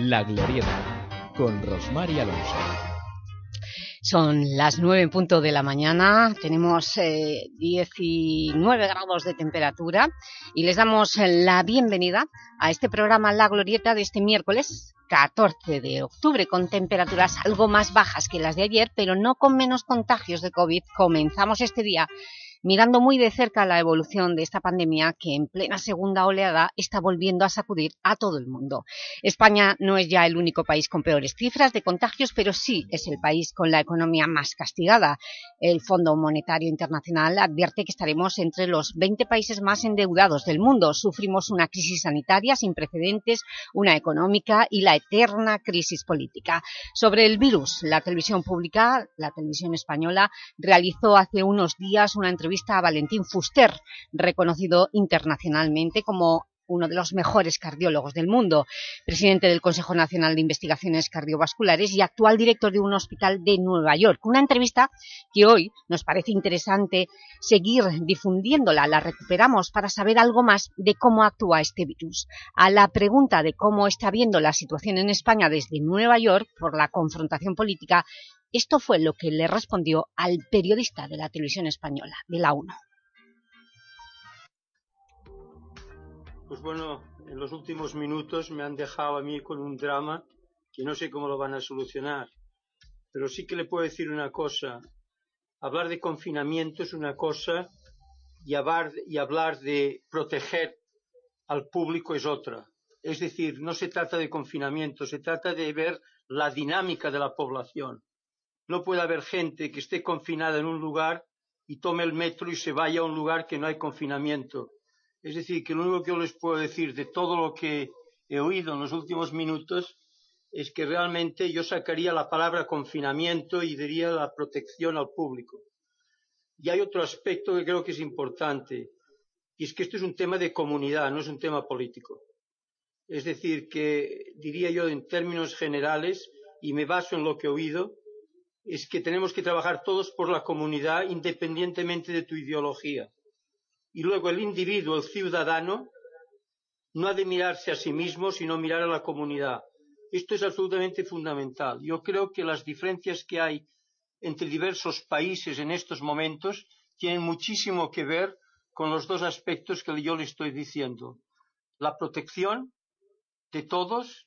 La Glorieta, con Rosmar Alonso. Son las nueve en punto de la mañana, tenemos 19 eh, grados de temperatura y les damos la bienvenida a este programa La Glorieta de este miércoles 14 de octubre con temperaturas algo más bajas que las de ayer, pero no con menos contagios de COVID. Comenzamos este día mirando muy de cerca la evolución de esta pandemia que en plena segunda oleada está volviendo a sacudir a todo el mundo. España no es ya el único país con peores cifras de contagios, pero sí es el país con la economía más castigada. El Fondo Monetario Internacional advierte que estaremos entre los 20 países más endeudados del mundo. Sufrimos una crisis sanitaria sin precedentes, una económica y la eterna crisis política. Sobre el virus, la televisión pública, la televisión española, realizó hace unos días una entrevista a Valentín Fuster, reconocido internacionalmente como uno de los mejores cardiólogos del mundo, presidente del Consejo Nacional de Investigaciones Cardiovasculares y actual director de un hospital de Nueva York. Una entrevista que hoy nos parece interesante seguir difundiéndola, la recuperamos para saber algo más de cómo actúa este virus. A la pregunta de cómo está viendo la situación en España desde Nueva York por la confrontación política, esto fue lo que le respondió al periodista de la televisión española, de la 1. Pues bueno, en los últimos minutos me han dejado a mí con un drama que no sé cómo lo van a solucionar. Pero sí que le puedo decir una cosa. Hablar de confinamiento es una cosa y hablar, y hablar de proteger al público es otra. Es decir, no se trata de confinamiento, se trata de ver la dinámica de la población. No puede haber gente que esté confinada en un lugar y tome el metro y se vaya a un lugar que no hay confinamiento. Es decir, que lo único que yo les puedo decir de todo lo que he oído en los últimos minutos es que realmente yo sacaría la palabra confinamiento y diría la protección al público. Y hay otro aspecto que creo que es importante, y es que esto es un tema de comunidad, no es un tema político. Es decir, que diría yo en términos generales, y me baso en lo que he oído, es que tenemos que trabajar todos por la comunidad independientemente de tu ideología. Y luego el individuo, el ciudadano, no ha de mirarse a sí mismo, sino mirar a la comunidad. Esto es absolutamente fundamental. Yo creo que las diferencias que hay entre diversos países en estos momentos tienen muchísimo que ver con los dos aspectos que yo le estoy diciendo. La protección de todos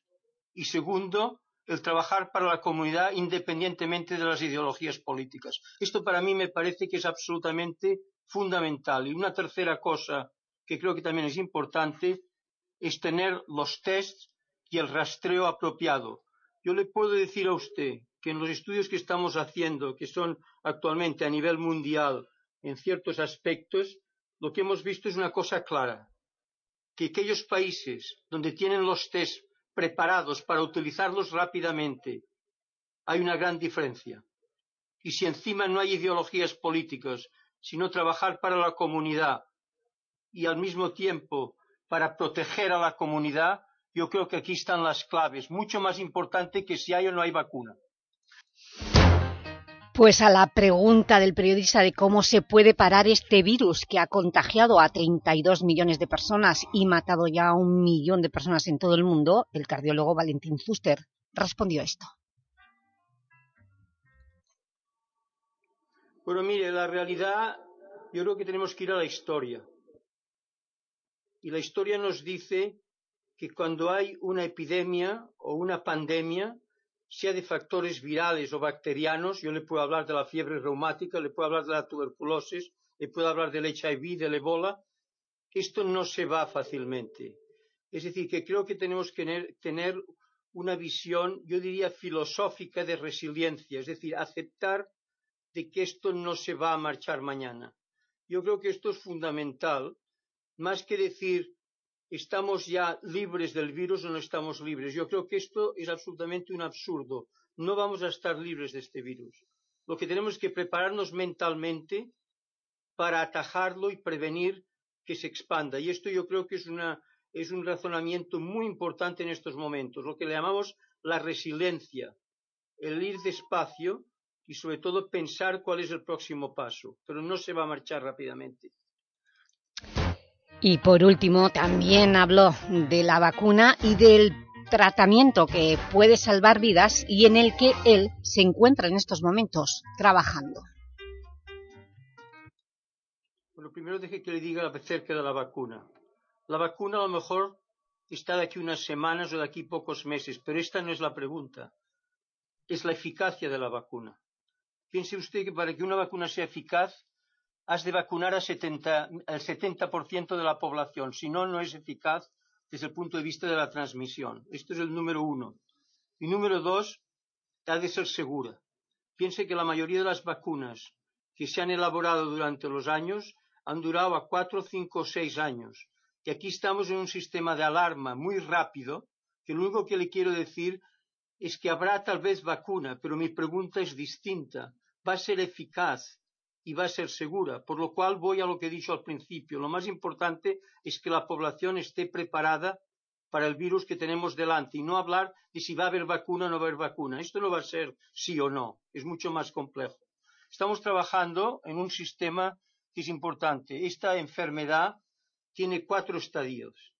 y segundo, el trabajar para la comunidad independientemente de las ideologías políticas. Esto para mí me parece que es absolutamente fundamental. Y una tercera cosa que creo que también es importante es tener los tests y el rastreo apropiado. Yo le puedo decir a usted que en los estudios que estamos haciendo, que son actualmente a nivel mundial en ciertos aspectos, lo que hemos visto es una cosa clara, que aquellos países donde tienen los tests preparados para utilizarlos rápidamente. Hay una gran diferencia. Y si encima no hay ideologías políticas, sino trabajar para la comunidad y al mismo tiempo para proteger a la comunidad, yo creo que aquí están las claves, mucho más importante que si hay o no hay vacuna. Pues a la pregunta del periodista de cómo se puede parar este virus que ha contagiado a 32 millones de personas y matado ya a un millón de personas en todo el mundo, el cardiólogo Valentín Fuster respondió esto. Bueno, mire, la realidad, yo creo que tenemos que ir a la historia. Y la historia nos dice que cuando hay una epidemia o una pandemia, sea de factores virales o bacterianos, yo le puedo hablar de la fiebre reumática, le puedo hablar de la tuberculosis, le puedo hablar del HIV, del ebola, esto no se va fácilmente. Es decir, que creo que tenemos que tener una visión, yo diría, filosófica de resiliencia, es decir, aceptar de que esto no se va a marchar mañana. Yo creo que esto es fundamental, más que decir estamos ya libres del virus o no estamos libres. Yo creo que esto es absolutamente un absurdo. No vamos a estar libres de este virus. Lo que tenemos es que prepararnos mentalmente para atajarlo y prevenir que se expanda. Y esto yo creo que es, una, es un razonamiento muy importante en estos momentos, lo que le llamamos la resiliencia, el ir despacio y sobre todo pensar cuál es el próximo paso, pero no se va a marchar rápidamente. Y por último, también habló de la vacuna y del tratamiento que puede salvar vidas y en el que él se encuentra en estos momentos trabajando. Bueno, primero deje que le diga acerca de la vacuna. La vacuna a lo mejor está de aquí unas semanas o de aquí pocos meses, pero esta no es la pregunta. Es la eficacia de la vacuna. Piense usted que para que una vacuna sea eficaz, has de vacunar al 70% de la población. Si no, no es eficaz desde el punto de vista de la transmisión. Esto es el número uno. Y número dos, ha de ser segura. Piense que la mayoría de las vacunas que se han elaborado durante los años han durado a cuatro, cinco o seis años. Y aquí estamos en un sistema de alarma muy rápido, que lo único que le quiero decir es que habrá tal vez vacuna, pero mi pregunta es distinta. ¿Va a ser eficaz? Y va a ser segura. Por lo cual voy a lo que he dicho al principio. Lo más importante es que la población esté preparada para el virus que tenemos delante y no hablar de si va a haber vacuna o no va a haber vacuna. Esto no va a ser sí o no. Es mucho más complejo. Estamos trabajando en un sistema que es importante. Esta enfermedad tiene cuatro estadios.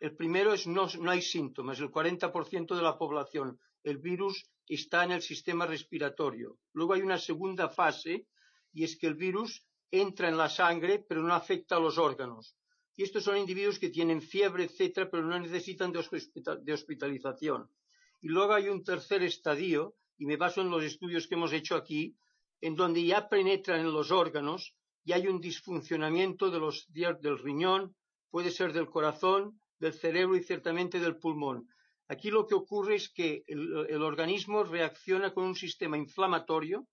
El primero es no, no hay síntomas. El 40% de la población. El virus está en el sistema respiratorio. Luego hay una segunda fase y es que el virus entra en la sangre pero no afecta a los órganos. Y estos son individuos que tienen fiebre, etcétera, pero no necesitan de hospitalización. Y luego hay un tercer estadio, y me baso en los estudios que hemos hecho aquí, en donde ya penetran en los órganos y hay un disfuncionamiento de los, del riñón, puede ser del corazón, del cerebro y ciertamente del pulmón. Aquí lo que ocurre es que el organismo reacciona con un sistema inflamatorio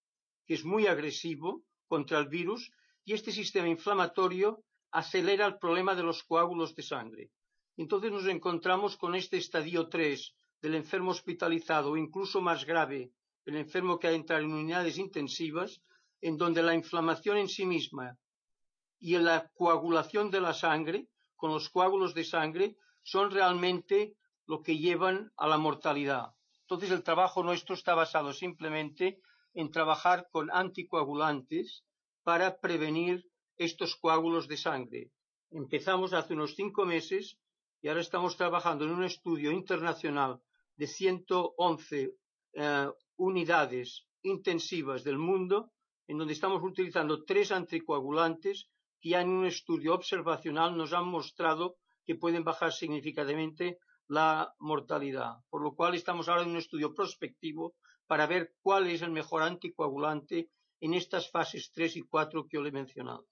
que es muy agresivo contra el virus y este sistema inflamatorio acelera el problema de los coágulos de sangre. Entonces nos encontramos con este estadio 3 del enfermo hospitalizado o incluso más grave, el enfermo que ha entrado en unidades intensivas, en donde la inflamación en sí misma y la coagulación de la sangre con los coágulos de sangre son realmente lo que llevan a la mortalidad. Entonces el trabajo nuestro está basado simplemente en trabajar con anticoagulantes para prevenir estos coágulos de sangre. Empezamos hace unos cinco meses y ahora estamos trabajando en un estudio internacional de 111 eh, unidades intensivas del mundo, en donde estamos utilizando tres anticoagulantes que ya en un estudio observacional nos han mostrado que pueden bajar significativamente la mortalidad. Por lo cual estamos ahora en un estudio prospectivo para ver cuál es el mejor anticoagulante en estas fases 3 y 4 que yo le he mencionado.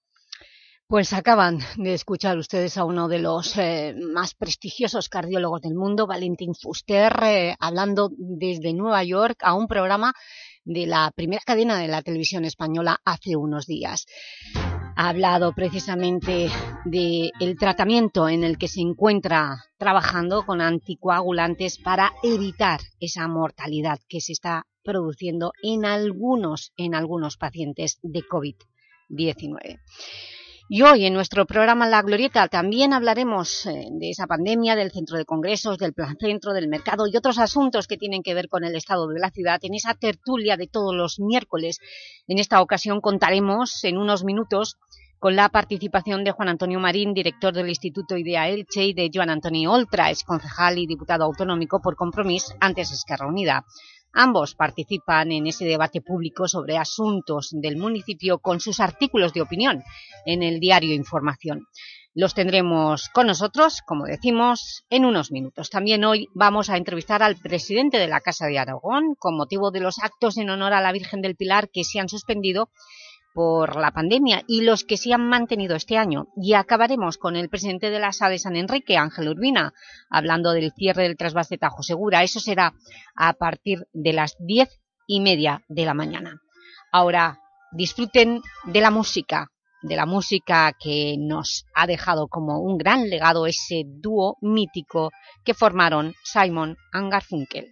Pues acaban de escuchar ustedes a uno de los eh, más prestigiosos cardiólogos del mundo, Valentín Fuster, eh, hablando desde Nueva York a un programa de la primera cadena de la televisión española hace unos días. Ha hablado precisamente del tratamiento en el que se encuentra trabajando con anticoagulantes para evitar esa mortalidad que se está produciendo en algunos, en algunos pacientes de COVID-19. Y hoy en nuestro programa La Glorieta también hablaremos eh, de esa pandemia, del centro de congresos, del plan centro, del mercado y otros asuntos que tienen que ver con el estado de la ciudad en esa tertulia de todos los miércoles. En esta ocasión contaremos en unos minutos con la participación de Juan Antonio Marín, director del Instituto Idea Elche, y de Joan Antonio Oltra, ex concejal y diputado autonómico por Compromís, antes Esquerra Unida. Ambos participan en ese debate público sobre asuntos del municipio con sus artículos de opinión en el diario Información. Los tendremos con nosotros, como decimos, en unos minutos. También hoy vamos a entrevistar al presidente de la Casa de Aragón con motivo de los actos en honor a la Virgen del Pilar que se han suspendido por la pandemia y los que se han mantenido este año. Y acabaremos con el presidente de la SA de San Enrique, Ángel Urbina, hablando del cierre del trasvase Tajo Segura. Eso será a partir de las diez y media de la mañana. Ahora disfruten de la música, de la música que nos ha dejado como un gran legado ese dúo mítico que formaron Simon and Garfunkel.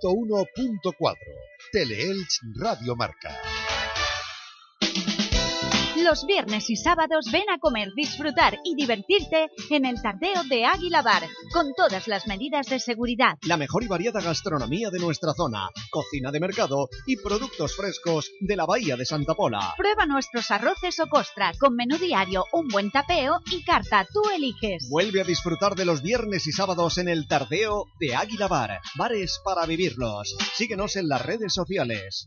101.4 Teleelch Radio Marca. Los viernes y sábados ven a comer, disfrutar y divertirte en el Tardeo de Águila Bar, con todas las medidas de seguridad. La mejor y variada gastronomía de nuestra zona, cocina de mercado y productos frescos de la Bahía de Santa Pola. Prueba nuestros arroces o costra, con menú diario, un buen tapeo y carta, tú eliges. Vuelve a disfrutar de los viernes y sábados en el Tardeo de Águila Bar, bares para vivirlos. Síguenos en las redes sociales.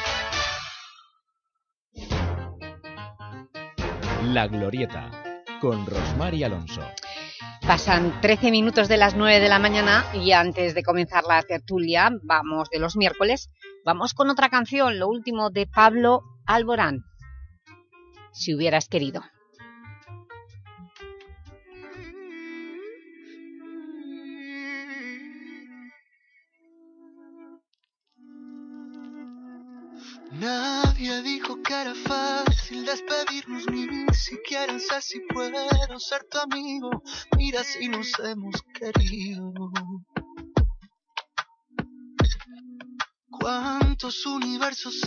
La Glorieta, con Rosmar y Alonso. Pasan 13 minutos de las 9 de la mañana y antes de comenzar la tertulia, vamos de los miércoles, vamos con otra canción, lo último de Pablo Alborán, Si hubieras querido. Dijo que era fácil despedirnos, ni siquiera sé si puedo ser tu amigo. Mira si nos hemos querido. ¿Cuántos universos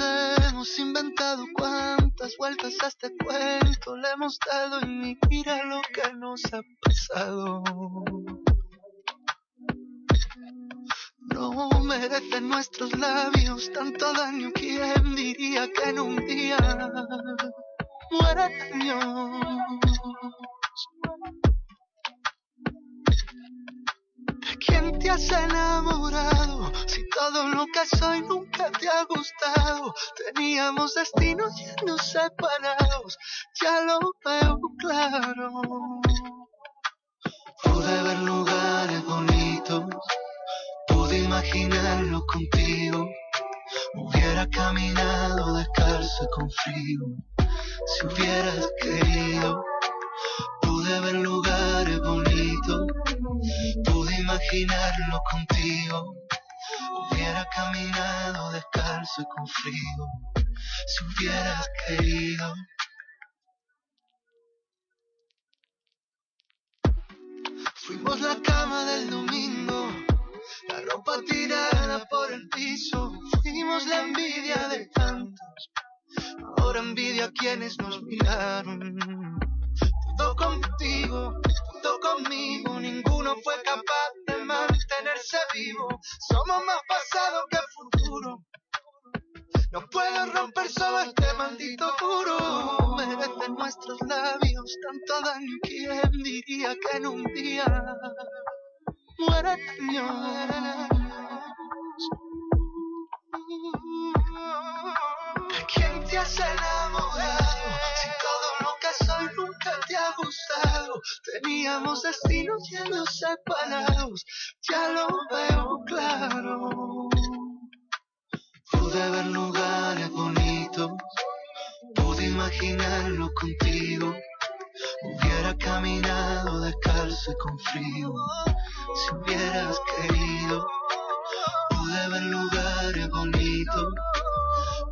hemos inventado? ¿Cuántas vueltas a este cuento le hemos dado? Y mira lo que nos ha pasado. Merecen nuestros labios tanto daño. ¿Quién diría que en un día? ¿De quién te has enamorado? Si todo lo que soy nunca te ha gustado. Teníamos destinos ya separados. Ya lo veo claro. Pude ver lugares imaginarlo contigo. Hubiera caminado descalzo con frío. Si hubieras querido, pude ver lugares bonitos. Pude imaginarlo contigo. Hubiera caminado descalzo con frío. Si hubieras querido. Fuimos la cama del domingo la ropa tirada por el piso, fuimos la envidia de tantos, ahora envidia a quienes nos miraron. Todo contigo, todo conmigo, ninguno fue capaz de mantenerse vivo, somos más pasado que futuro. No puedo romper solo este maldito muro. Merecen nuestros labios tanto daño. ¿Quién diría que en un día muera Dios. ¿De quién te has enamorado? Si todo lo que soy nunca te ha gustado. Teníamos destinos ya separados, ya lo veo claro. Pude ver lugares bonitos, pude imaginarlo contigo. Hubiera caminado descalzo y con frío si hubieras querido. Pude ver lugares bonitos,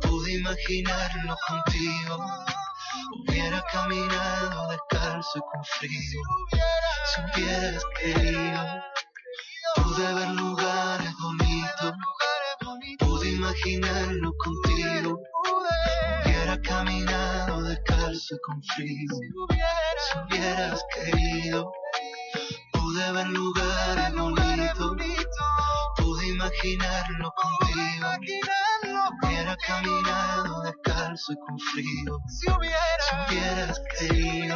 pude imaginarlo contigo. Hubiera caminado descalzo con frío si hubieras querido. Pude ver lugares bonitos, pude imaginarlo contigo. Hubiera caminado descalzo y con frío si hubieras querido. Pude ver lugares bonitos, pude imaginarlo contigo. Hubiera caminado descalzo y con frío, si hubieras querido.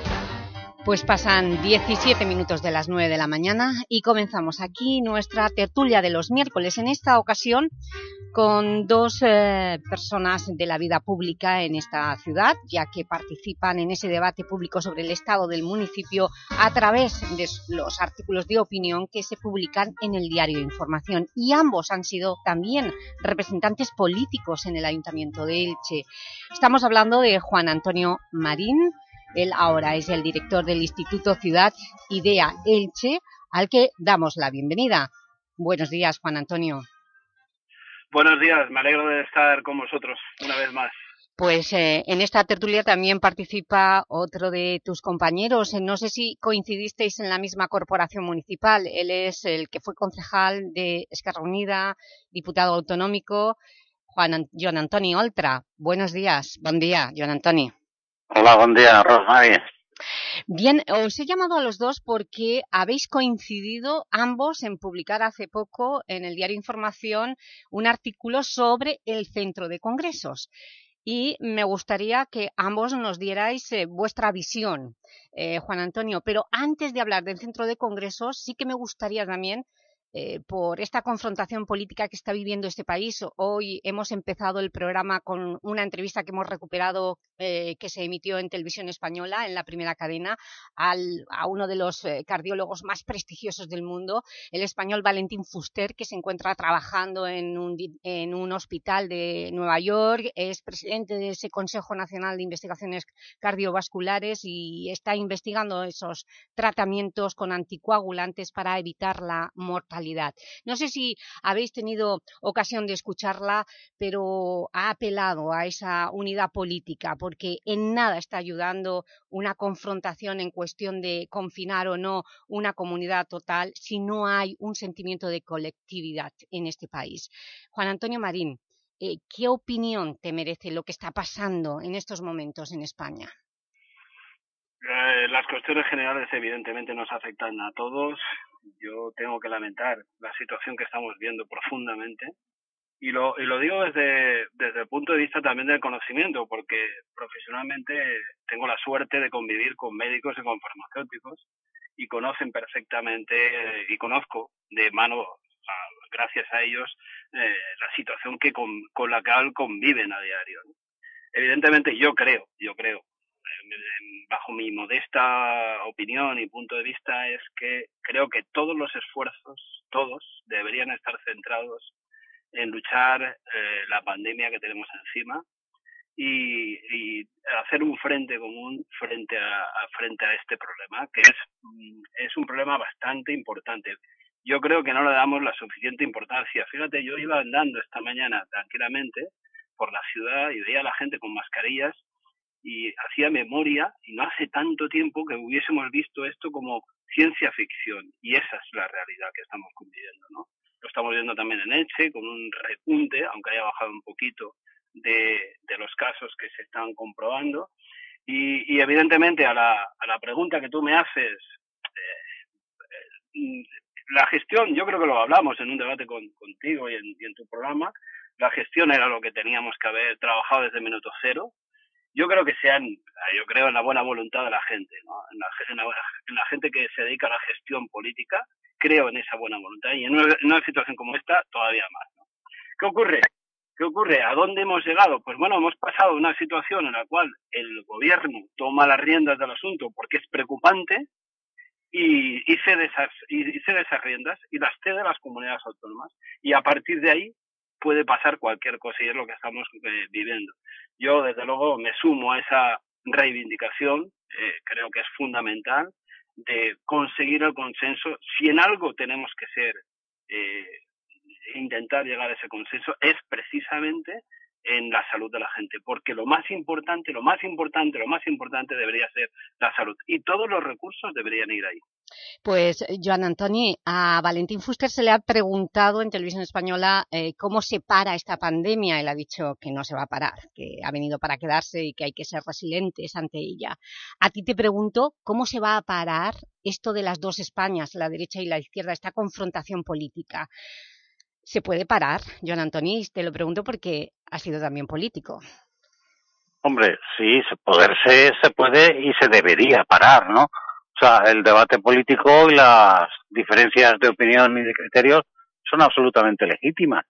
Pues pasan 17 minutos de las 9 de la mañana y comenzamos aquí nuestra tertulia de los miércoles. En esta ocasión con dos eh, personas de la vida pública en esta ciudad, ya que participan en ese debate público sobre el estado del municipio a través de los artículos de opinión que se publican en el diario Información. Y ambos han sido también representantes políticos en el Ayuntamiento de Elche. Estamos hablando de Juan Antonio Marín, él ahora es el director del Instituto Ciudad Idea Elche, al que damos la bienvenida. Buenos días, Juan Antonio. Buenos días, me alegro de estar con vosotros una vez más. Pues eh, en esta tertulia también participa otro de tus compañeros. No sé si coincidisteis en la misma corporación municipal. Él es el que fue concejal de Esquerra Unida, diputado autonómico, Juan John Antoni Oltra. Buenos días. Buen día, John Antoni. Hola, buen día, Rosmary. Bien, os he llamado a los dos porque habéis coincidido ambos en publicar hace poco en el diario Información un artículo sobre el centro de congresos y me gustaría que ambos nos dierais eh, vuestra visión, eh, Juan Antonio. Pero antes de hablar del centro de congresos, sí que me gustaría también eh, por esta confrontación política que está viviendo este país. Hoy hemos empezado el programa con una entrevista que hemos recuperado eh, que se emitió en Televisión Española, en la primera cadena, al, a uno de los eh, cardiólogos más prestigiosos del mundo, el español Valentín Fuster, que se encuentra trabajando en un, en un hospital de Nueva York, es presidente de ese Consejo Nacional de Investigaciones Cardiovasculares y está investigando esos tratamientos con anticoagulantes para evitar la mortalidad no sé si habéis tenido ocasión de escucharla, pero ha apelado a esa unidad política, porque en nada está ayudando una confrontación en cuestión de confinar o no una comunidad total si no hay un sentimiento de colectividad en este país. Juan Antonio Marín, eh, ¿qué opinión te merece lo que está pasando en estos momentos en España? Eh, las cuestiones generales evidentemente nos afectan a todos yo tengo que lamentar la situación que estamos viendo profundamente y lo, y lo digo desde, desde el punto de vista también del conocimiento, porque profesionalmente tengo la suerte de convivir con médicos y con farmacéuticos y conocen perfectamente y conozco de mano, gracias a ellos, eh, la situación que con, con la cual conviven a diario. Evidentemente yo creo, yo creo bajo mi modesta opinión y punto de vista, es que creo que todos los esfuerzos, todos, deberían estar centrados en luchar eh, la pandemia que tenemos encima y, hacer un frente común frente a, frente a este problema, que es, mm, es un problema bastante importante. Yo creo que no le damos la suficiente importancia. Fíjate, yo iba andando esta mañana tranquilamente por la ciudad y veía a la gente con mascarillas y hacía memoria, y no hace tanto tiempo que hubiésemos visto esto como ciencia ficción, y esa es la realidad que estamos cumpliendo, ¿no? Lo estamos viendo también en Elche, con un repunte, aunque haya bajado un poquito, de, de los casos que se están comprobando, y, evidentemente a la, a la pregunta que tú me haces, eh, eh, la gestión, yo creo que lo hablamos en un debate con, contigo y en, y en tu programa, la gestión era lo que teníamos que haber trabajado desde minuto cero, yo creo que sean, yo creo en la buena voluntad de la gente, ¿no? en, la, en, la, gente que se dedica a la gestión política, creo en esa buena voluntad y en una, situación como esta todavía más. ¿no? ¿Qué ocurre? ¿Qué ocurre? ¿A dónde hemos llegado? Pues bueno, hemos pasado una situación en la cual el gobierno toma las riendas del asunto porque es preocupante y, y, cede, esas, y riendas y las cede las comunidades autónomas. Y a partir de ahí puede pasar cualquier cosa y es lo que estamos eh, viviendo. Yo, desde luego, me sumo a esa reivindicación, eh, creo que es fundamental, de conseguir el consenso. Si en algo tenemos que ser, eh, intentar llegar a ese consenso, es precisamente en la salud de la gente, porque lo más importante, lo más importante, lo más importante debería ser la salud y todos los recursos deberían ir ahí. Pues, eh, Joan Antoni, a Valentín Fuster se le ha preguntado en Televisión Española eh, cómo se para esta pandemia. Él ha dicho que no se va a parar, que ha venido para quedarse y que hay que ser resilientes ante ella. A ti te pregunto, ¿cómo se va a parar esto de las dos Españas, la derecha y la izquierda, esta confrontación política? ¿Se puede parar, Joan Antoni? Te lo pregunto porque ha sido también político. Hombre, sí, se puede y se debería parar, ¿no? El debate político y las diferencias de opinión y de criterios son absolutamente legítimas,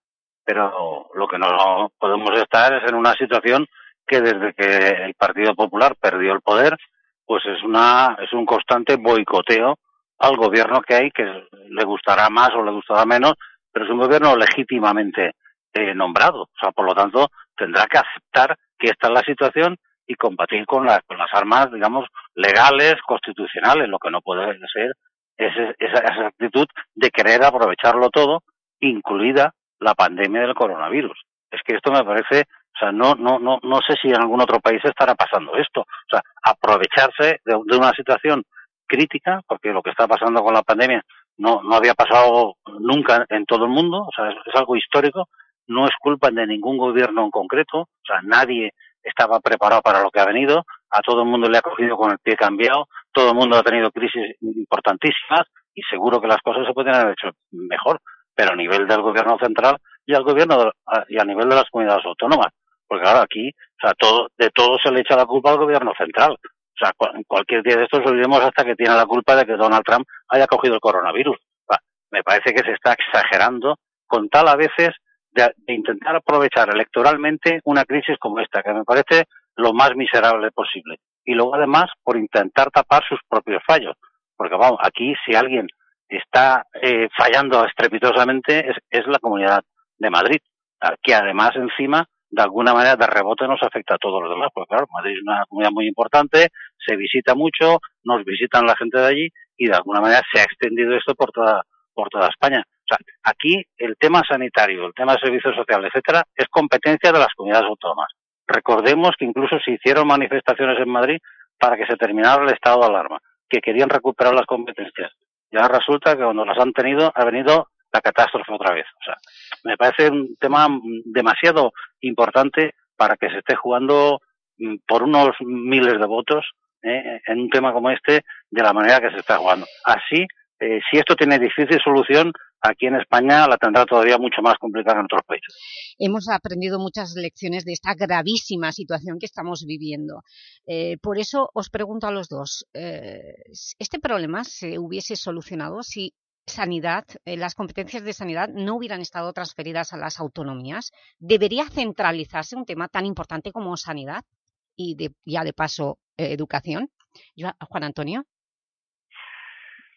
pero lo que no podemos estar es en una situación que desde que el Partido Popular perdió el poder, pues es una es un constante boicoteo al gobierno que hay que le gustará más o le gustará menos, pero es un gobierno legítimamente eh, nombrado, o sea, por lo tanto tendrá que aceptar que esta es la situación y combatir con, las con las armas, digamos, legales, constitucionales. Lo que no puede ser es esa, esa actitud de querer aprovecharlo todo, incluida la pandemia del coronavirus. Es que esto me parece, o sea, no, no, no, no sé si en algún otro país estará pasando esto. O sea, aprovecharse de, una situación crítica, porque lo que está pasando con la pandemia no, no había pasado nunca en todo el mundo, o sea, es algo histórico, no es culpa de ningún gobierno en concreto, o sea, nadie estaba preparado para lo que ha venido, a todo el mundo le ha cogido con el pie cambiado, todo el mundo ha tenido crisis importantísimas y seguro que las cosas se pueden haber hecho mejor, pero a nivel del gobierno central y al gobierno y a nivel de las comunidades autónomas, porque ahora aquí, o sea, todo, de todo se le echa la culpa al gobierno central. O sea, cualquier día de estos olvidemos hasta que tiene la culpa de que Donald Trump haya cogido el coronavirus. Me parece que se está exagerando con tal a veces de, de, intentar aprovechar electoralmente una crisis como esta, que me parece lo más miserable posible. Y luego además por intentar tapar sus propios fallos. Porque vamos, aquí si alguien está eh, fallando estrepitosamente es, es la Comunidad de Madrid, que además encima de alguna manera de rebote nos afecta a todos los demás, porque claro, Madrid es una comunidad muy importante, se visita mucho, nos visitan la gente de allí y de alguna manera se ha extendido esto por toda, por toda España. Aquí el tema sanitario, el tema de servicios sociales, etcétera, es competencia de las comunidades autónomas. Recordemos que incluso se hicieron manifestaciones en Madrid para que se terminara el estado de alarma, que querían recuperar las competencias. Ya resulta que cuando las han tenido ha venido la catástrofe otra vez. O sea, me parece un tema demasiado importante para que se esté jugando mm, por unos miles de votos ¿eh? en un tema como este de la manera que se está jugando. Así, eh, si esto tiene difícil solución, aquí en España la tendrá todavía mucho más complicada en otros países. Hemos aprendido muchas lecciones de esta gravísima situación que estamos viviendo. Eh, por eso os pregunto a los dos, eh, ¿este problema se hubiese solucionado si sanidad, eh, las competencias de sanidad no hubieran estado transferidas a las autonomías? ¿Debería centralizarse un tema tan importante como sanidad y de, ya de paso eh, educación? Juan Antonio.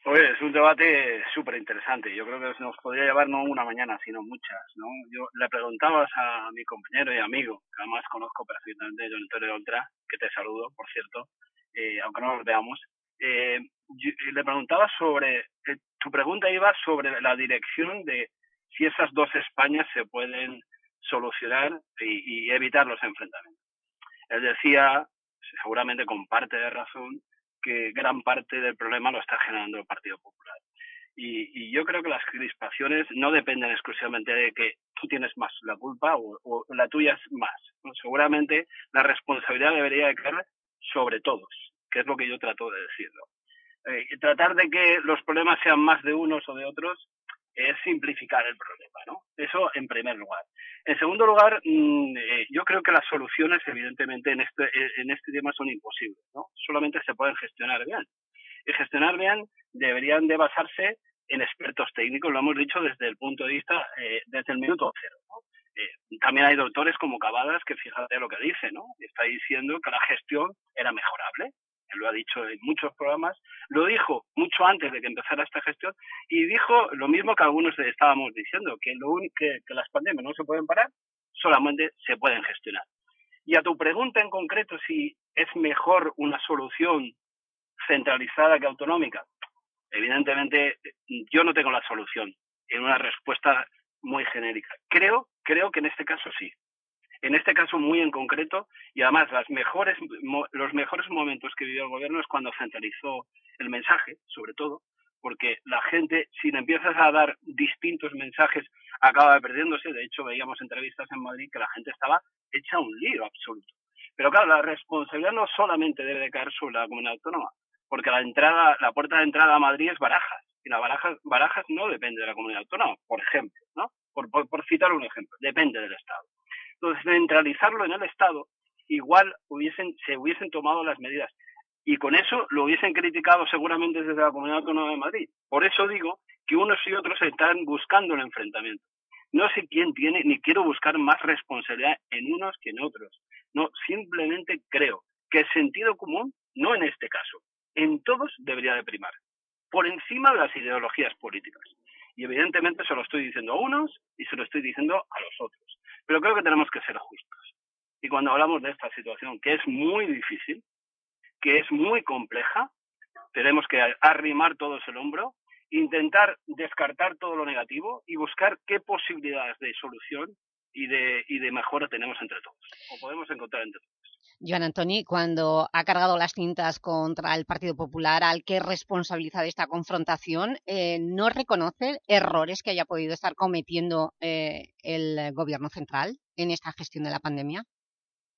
Pues es un debate súper interesante. Yo creo que nos podría llevar no una mañana, sino muchas. ¿no? Yo le preguntabas a mi compañero y amigo, que además conozco perfectamente, John Antonio Oltra, que te saludo, por cierto, eh, aunque no nos veamos, eh, yo, le preguntaba sobre, eh, tu pregunta iba sobre la dirección de si esas dos Españas se pueden solucionar y, y evitar los enfrentamientos. Él decía, seguramente con parte de razón, que gran parte del problema lo está generando el Partido Popular. Y, y, yo creo que las crispaciones no dependen exclusivamente de que tú tienes más la culpa o, o la tuya es más. Seguramente la responsabilidad debería de caer sobre todos, que es lo que yo trato de decirlo. Eh, tratar de que los problemas sean más de unos o de otros es simplificar el problema, ¿no? Eso en primer lugar. En segundo lugar, mmm, eh, yo creo que las soluciones, evidentemente, en este, en este tema son imposibles, ¿no? Solamente se pueden gestionar bien. Y gestionar bien deberían de basarse en expertos técnicos, lo hemos dicho desde el punto de vista, eh, desde el minuto cero, ¿no? Eh, también hay doctores como Cavadas que fíjate lo que dice, ¿no? Está diciendo que la gestión era mejorable, lo ha dicho en muchos programas, lo dijo mucho antes de que empezara esta gestión y dijo lo mismo que algunos estábamos diciendo, que, lo único, que, que las pandemias no se pueden parar, solamente se pueden gestionar. Y a tu pregunta en concreto, si es mejor una solución centralizada que autonómica, evidentemente yo no tengo la solución en una respuesta muy genérica. Creo, creo que en este caso sí en este caso muy en concreto, y además los mejores momentos que vivió el gobierno es cuando centralizó el mensaje, sobre todo, porque la gente, si le empiezas a dar distintos mensajes, acaba perdiéndose. De hecho, veíamos entrevistas en Madrid que la gente estaba hecha un lío absoluto. Pero claro, la responsabilidad no solamente debe caer sobre la comunidad autónoma, porque la entrada, la puerta de entrada a Madrid es Barajas, y la Barajas, Barajas no depende de la comunidad autónoma, por ejemplo, ¿no? Por citar un ejemplo, depende del Estado. Entonces, centralizarlo en el Estado, igual hubiesen, se hubiesen tomado las medidas. Y con eso lo hubiesen criticado seguramente desde la Comunidad Autónoma de Madrid. Por eso digo que unos y otros están buscando el enfrentamiento. No sé quién tiene, ni quiero buscar más responsabilidad en unos que en otros. No, simplemente creo que el sentido común, no en este caso, en todos debería de primar, por encima de las ideologías políticas. Y evidentemente se lo estoy diciendo a unos y se lo estoy diciendo a los otros. Pero creo que tenemos que ser justos. Y cuando hablamos de esta situación, que es muy difícil, que es muy compleja, tenemos que arrimar todos el hombro intentar descartar todo lo negativo y buscar qué posibilidades de solución y de, y de mejora tenemos entre todos, o podemos encontrar entre todos. Joan Antoni, cuando ha cargado las cintas contra el Partido Popular, al que responsabiliza de esta confrontación, eh, ¿no reconoce errores que haya podido estar cometiendo eh, el Gobierno central en esta gestión de la pandemia?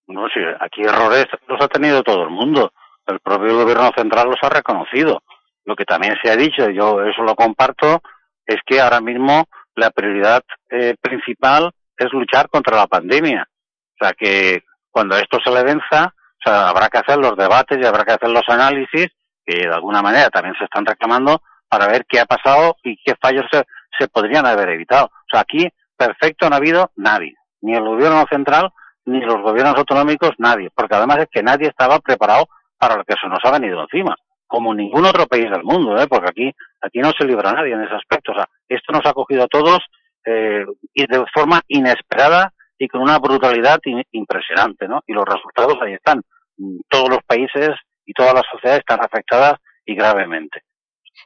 No, sí, aquí errores los ha tenido todo el mundo. El propio Gobierno central los ha reconocido. Lo que también se ha dicho, yo eso lo comparto, es que ahora mismo la prioridad eh, principal es luchar contra la pandemia. O sea que cuando esto se le venza, o sea, habrá que hacer los debates y habrá que hacer los análisis que de alguna manera también se están reclamando para ver qué ha pasado y qué fallos se, se podrían haber evitado. O sea, aquí perfecto no ha habido nadie, ni el gobierno central ni los gobiernos autonómicos, nadie, porque además es que nadie estaba preparado para lo que se nos ha venido encima como ningún otro país del mundo, ¿eh? porque aquí, aquí no se libra nadie en ese aspecto. O sea, esto nos ha cogido a todos eh, y de forma inesperada y con una brutalidad impresionante, ¿no? Y los resultados ahí están. Todos los países y todas las sociedades están afectadas y gravemente.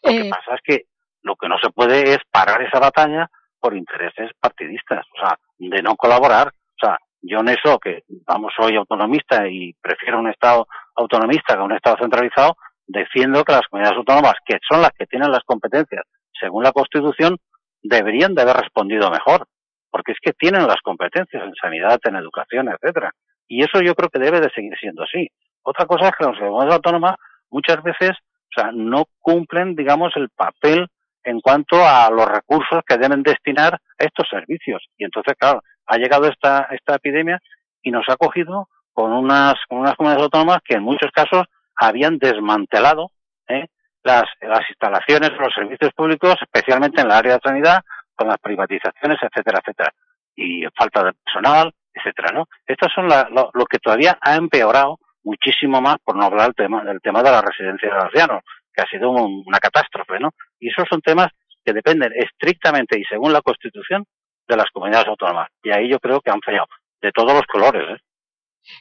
Lo que eh. pasa es que lo que no se puede es parar esa batalla por intereses partidistas, o sea, de no colaborar. O sea, yo en eso, que vamos, soy autonomista y prefiero un Estado autonomista que un Estado centralizado, defiendo que las comunidades autónomas, que son las que tienen las competencias según la Constitución, deberían de haber respondido mejor, porque es que tienen las competencias en sanidad, en educación, etcétera. Y eso yo creo que debe de seguir siendo así. Otra cosa es que las comunidades autónomas muchas veces, o sea, no cumplen, digamos, el papel en cuanto a los recursos que deben destinar a estos servicios. Y entonces, claro, ha llegado esta, esta epidemia y nos ha cogido con unas, con unas comunidades autónomas que en muchos casos habían desmantelado ¿eh? las, las instalaciones, los servicios públicos, especialmente en el área de sanidad, con las privatizaciones, etcétera, etcétera. Y falta de personal, etcétera, ¿no? Estas son lo, que todavía ha empeorado muchísimo más, por no hablar del tema, del tema de la residencia de ancianos, que ha sido una catástrofe, ¿no? Y esos son temas que dependen estrictamente y según la Constitución de las comunidades autónomas. Y ahí yo creo que han fallado, de todos los colores, ¿eh?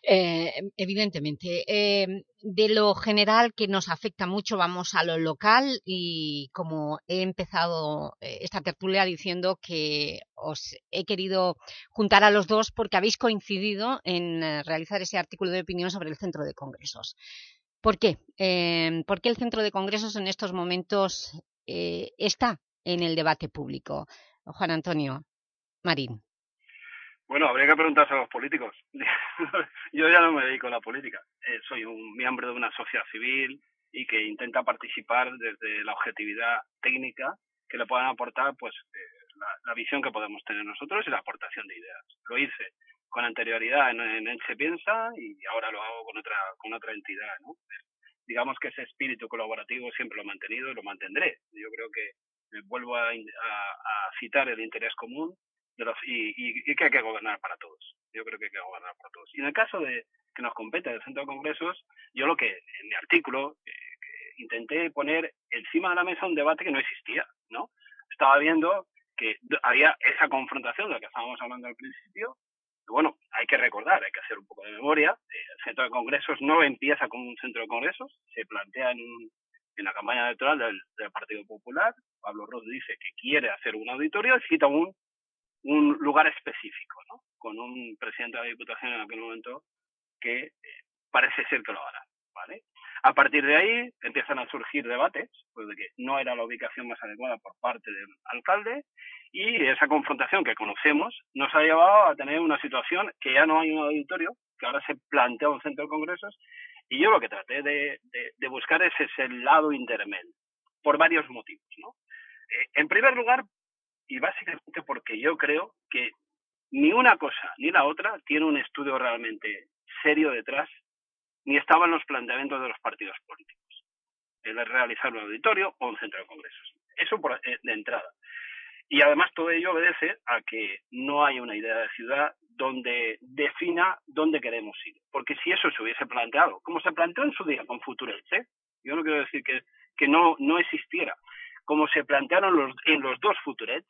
Eh, evidentemente. Eh, de lo general que nos afecta mucho vamos a lo local y como he empezado eh, esta tertulia diciendo que os he querido juntar a los dos porque habéis coincidido en realizar ese artículo de opinión sobre el centro de congresos. ¿Por qué? ¿Por qué el centro de congresos en estos momentos está en el debate público? Juan Antonio Marín. Bueno, habría que preguntarse a los políticos. Yo ya no me dedico a la política. Eh, soy un miembro de una sociedad civil y que intenta participar desde la objetividad técnica que le puedan aportar pues eh, la, visión que podemos tener nosotros y la aportación de ideas. Lo hice con anterioridad en, en Se Piensa y ahora lo hago con otra, con otra entidad. ¿no? Digamos que ese espíritu colaborativo siempre lo he mantenido y lo mantendré. Yo creo que me vuelvo a citar el interés común y, que hay que gobernar para todos. Yo creo que hay que gobernar para todos. Y en el caso de que nos compete el Centro de Congresos, yo lo que en mi artículo eh, intenté poner encima de la mesa un debate que no existía, ¿no? Estaba viendo que había esa confrontación de la que estábamos hablando al principio. bueno, hay que recordar, hay que hacer un poco de memoria. El Centro de Congresos no empieza como un Centro de Congresos, se plantea en, en la campaña electoral del, del Partido Popular. Pablo Ross dice que quiere hacer una auditoría y cita un un lugar específico, ¿no? Con un presidente de la Diputación en aquel momento que eh, parece ser que lo hará, ¿vale? A partir de ahí empiezan a surgir debates, pues de que no era la ubicación más adecuada por parte del alcalde y esa confrontación que conocemos nos ha llevado a tener una situación que ya no hay un auditorio, que ahora se plantea un centro de congresos y yo lo que traté de, buscar es ese lado intermedio, por varios motivos. ¿no? Eh, en primer lugar, y básicamente porque yo creo que ni una cosa ni la otra tiene un estudio realmente serio detrás, ni estaban los planteamientos de los partidos políticos. El realizar un auditorio o un centro de congresos. Eso por, eh, de entrada. Y además todo ello obedece a que no hay una idea de ciudad donde defina dónde queremos ir. Porque si eso se hubiese planteado, como se planteó en su día con Futurelch, ¿eh? yo no quiero decir que, que no, no existiera, como se plantearon los, en los dos Futurets,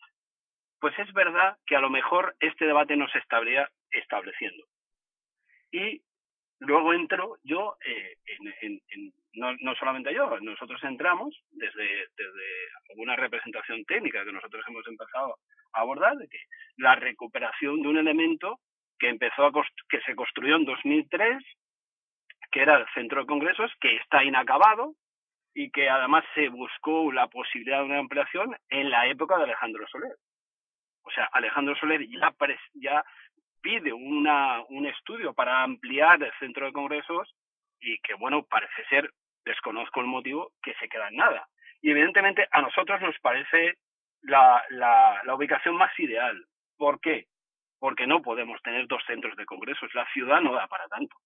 pues es verdad que a lo mejor este debate no se estaría estableciendo. Y luego entro yo, eh, no, no, solamente yo, nosotros entramos desde, desde una representación técnica que nosotros hemos empezado a abordar, de que la recuperación de un elemento que empezó a que se construyó en 2003, que era el centro de congresos, que está inacabado y que además se buscó la posibilidad de una ampliación en la época de Alejandro Soler. O sea, Alejandro Soler ya, pide una, un estudio para ampliar el centro de congresos y que, bueno, parece ser, desconozco el motivo, que se queda en nada. Y evidentemente a nosotros nos parece la, la, la ubicación más ideal. ¿Por qué? Porque no podemos tener dos centros de congresos. La ciudad no da para tanto.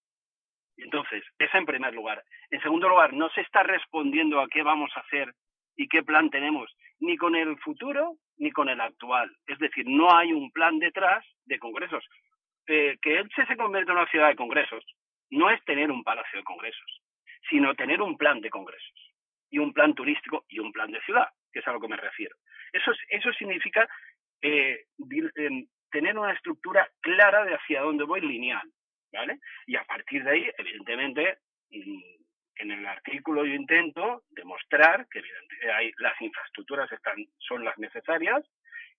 Entonces, eso en primer lugar. En segundo lugar, no se está respondiendo a qué vamos a hacer y qué plan tenemos, ni con el futuro ni con el actual. Es decir, no hay un plan detrás de congresos. Eh, que Elche se convierta en una ciudad de congresos no es tener un palacio de congresos, sino tener un plan de congresos y un plan turístico y un plan de ciudad, que es a lo que me refiero. Eso, eso significa eh, tener una estructura clara de hacia dónde voy lineal, ¿vale? Y a partir de ahí, evidentemente, mm, en el artículo yo intento demostrar que hay, las infraestructuras están, son las necesarias,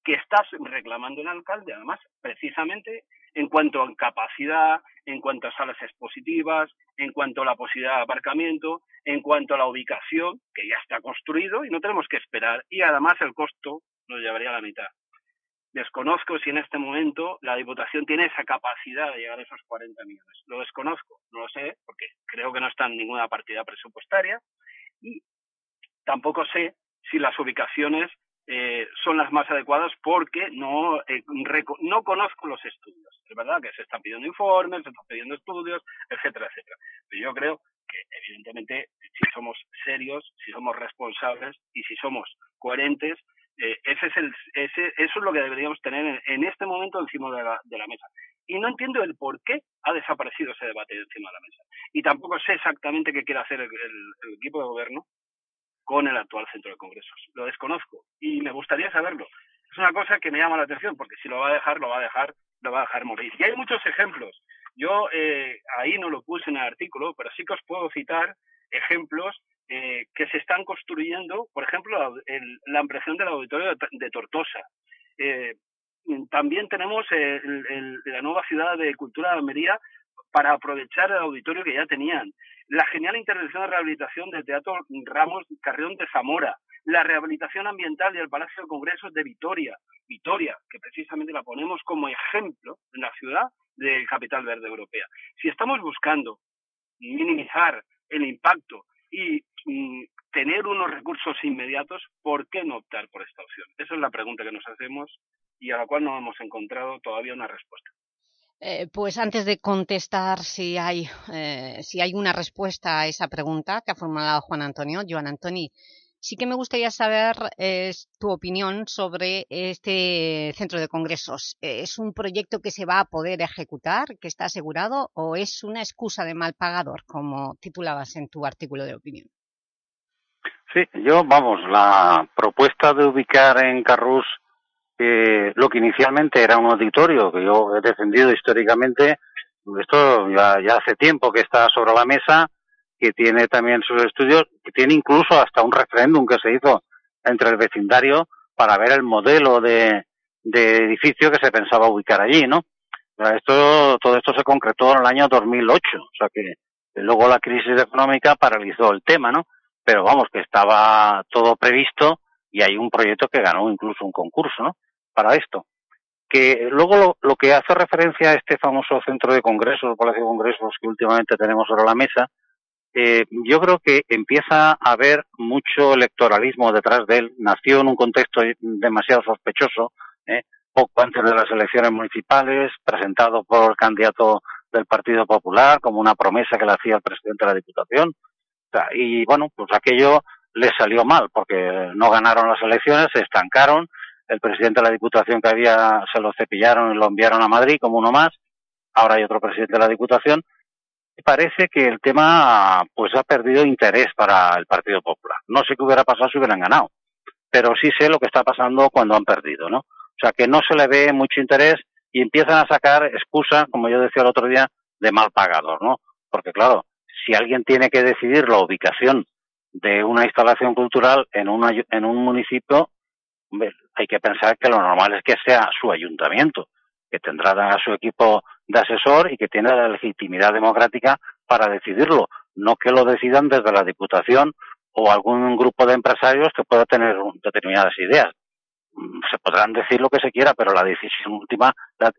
que estás reclamando el alcalde, además, precisamente en cuanto a capacidad, en cuanto a salas expositivas, en cuanto a la posibilidad de aparcamiento, en cuanto a la ubicación, que ya está construido y no tenemos que esperar, y además el costo nos llevaría a la mitad. Desconozco si en este momento la Diputación tiene esa capacidad de llegar a esos 40 millones. Lo desconozco, no lo sé, porque creo que no está en ninguna partida presupuestaria. Y tampoco sé si las ubicaciones eh, son las más adecuadas porque no, eh, no conozco los estudios. Es verdad que se están pidiendo informes, se están pidiendo estudios, etcétera, etcétera. Pero yo creo que, evidentemente, si somos serios, si somos responsables y si somos coherentes, eh, ese es el, ese, eso es lo que deberíamos tener en, este momento encima de la, de la, mesa. Y no entiendo el por qué ha desaparecido ese debate encima de la mesa. Y tampoco sé exactamente qué quiere hacer el, equipo de gobierno con el actual centro de congresos. Lo desconozco y me gustaría saberlo. Es una cosa que me llama la atención porque si lo va a dejar, lo va a dejar, lo va a dejar morir. Y hay muchos ejemplos. Yo eh, ahí no lo puse en el artículo, pero sí que os puedo citar ejemplos eh, que se están construyendo, por ejemplo, la ampliación del auditorio de, Tortosa. Eh, también tenemos la nueva ciudad de cultura de Almería para aprovechar el auditorio que ya tenían. La genial intervención de rehabilitación del Teatro Ramos Carrión de Zamora. La rehabilitación ambiental del Palacio de Congresos de Vitoria. Vitoria, que precisamente la ponemos como ejemplo en la ciudad de capital verde europea. Si estamos buscando minimizar el impacto y tener unos recursos inmediatos, ¿por qué no optar por esta opción? Esa es la pregunta que nos hacemos y a la cual no hemos encontrado todavía una respuesta. Eh, pues antes de contestar si hay, eh, si hay una respuesta a esa pregunta que ha formulado Juan Antonio, Joan Antoni, sí que me gustaría saber tu opinión sobre este centro de congresos. ¿Es un proyecto que se va a poder ejecutar, que está asegurado, o es una excusa de mal pagador, como titulabas en tu artículo de opinión? Sí, yo, vamos, la propuesta de ubicar en Carrús eh, lo que inicialmente era un auditorio, que yo he defendido históricamente, esto ya hace tiempo que está sobre la mesa, que tiene también sus estudios, que tiene incluso hasta un referéndum que se hizo entre el vecindario para ver el modelo de, de edificio que se pensaba ubicar allí, ¿no? Esto, todo esto se concretó en el año 2008, o sea que Luego la crisis económica paralizó el tema, ¿no? Pero vamos, que estaba todo previsto y hay un proyecto que ganó incluso un concurso, ¿no? Para esto. Que luego lo, que hace referencia a este famoso centro de congresos, el Palacio de Congresos que últimamente tenemos sobre la mesa, eh, yo creo que empieza a haber mucho electoralismo detrás de él. Nació en un contexto demasiado sospechoso, ¿eh? poco antes de las elecciones municipales, presentado por el candidato del Partido Popular como una promesa que le hacía el presidente de la Diputación. y bueno, pues aquello le salió mal porque no ganaron las elecciones, se estancaron. El presidente de la Diputación que había se lo cepillaron y lo enviaron a Madrid como uno más. Ahora hay otro presidente de la Diputación. Parece que el tema pues ha perdido interés para el Partido Popular. No sé qué hubiera pasado si hubieran ganado, pero sí sé lo que está pasando cuando han perdido, ¿no? O sea que no se le ve mucho interés y empiezan a sacar excusa, como yo decía el otro día, de mal pagador, ¿no? Porque claro, si alguien tiene que decidir la ubicación de una instalación cultural en, en un municipio, hay que pensar que lo normal es que sea su ayuntamiento, que tendrá a su equipo de asesor y que tiene la legitimidad democrática para decidirlo, no que lo decidan desde la Diputación o algún grupo de empresarios que pueda tener determinadas ideas. Mm, se podrán decir lo que se quiera, pero la decisión última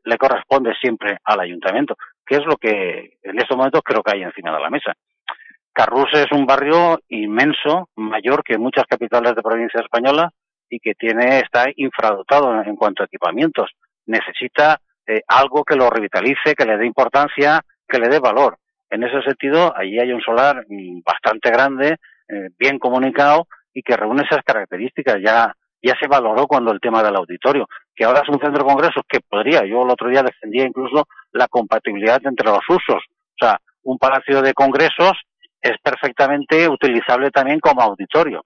le corresponde siempre al ayuntamiento, que es lo que en estos momentos creo que hay encima de la mesa. Carrús es un barrio inmenso, mayor que muchas capitales de provincia española y que tiene está infradotado en cuanto a equipamientos. Necesita eh, algo que lo revitalice, que le dé importancia, que le dé valor. En ese sentido, allí hay un solar mm, bastante grande, eh, bien comunicado y que reúne esas características. Ya ya se valoró cuando el tema del auditorio, que ahora es un centro de congresos que podría, yo el otro día defendía incluso la compatibilidad entre los usos. O sea, un palacio de congresos es perfectamente utilizable también como auditorio.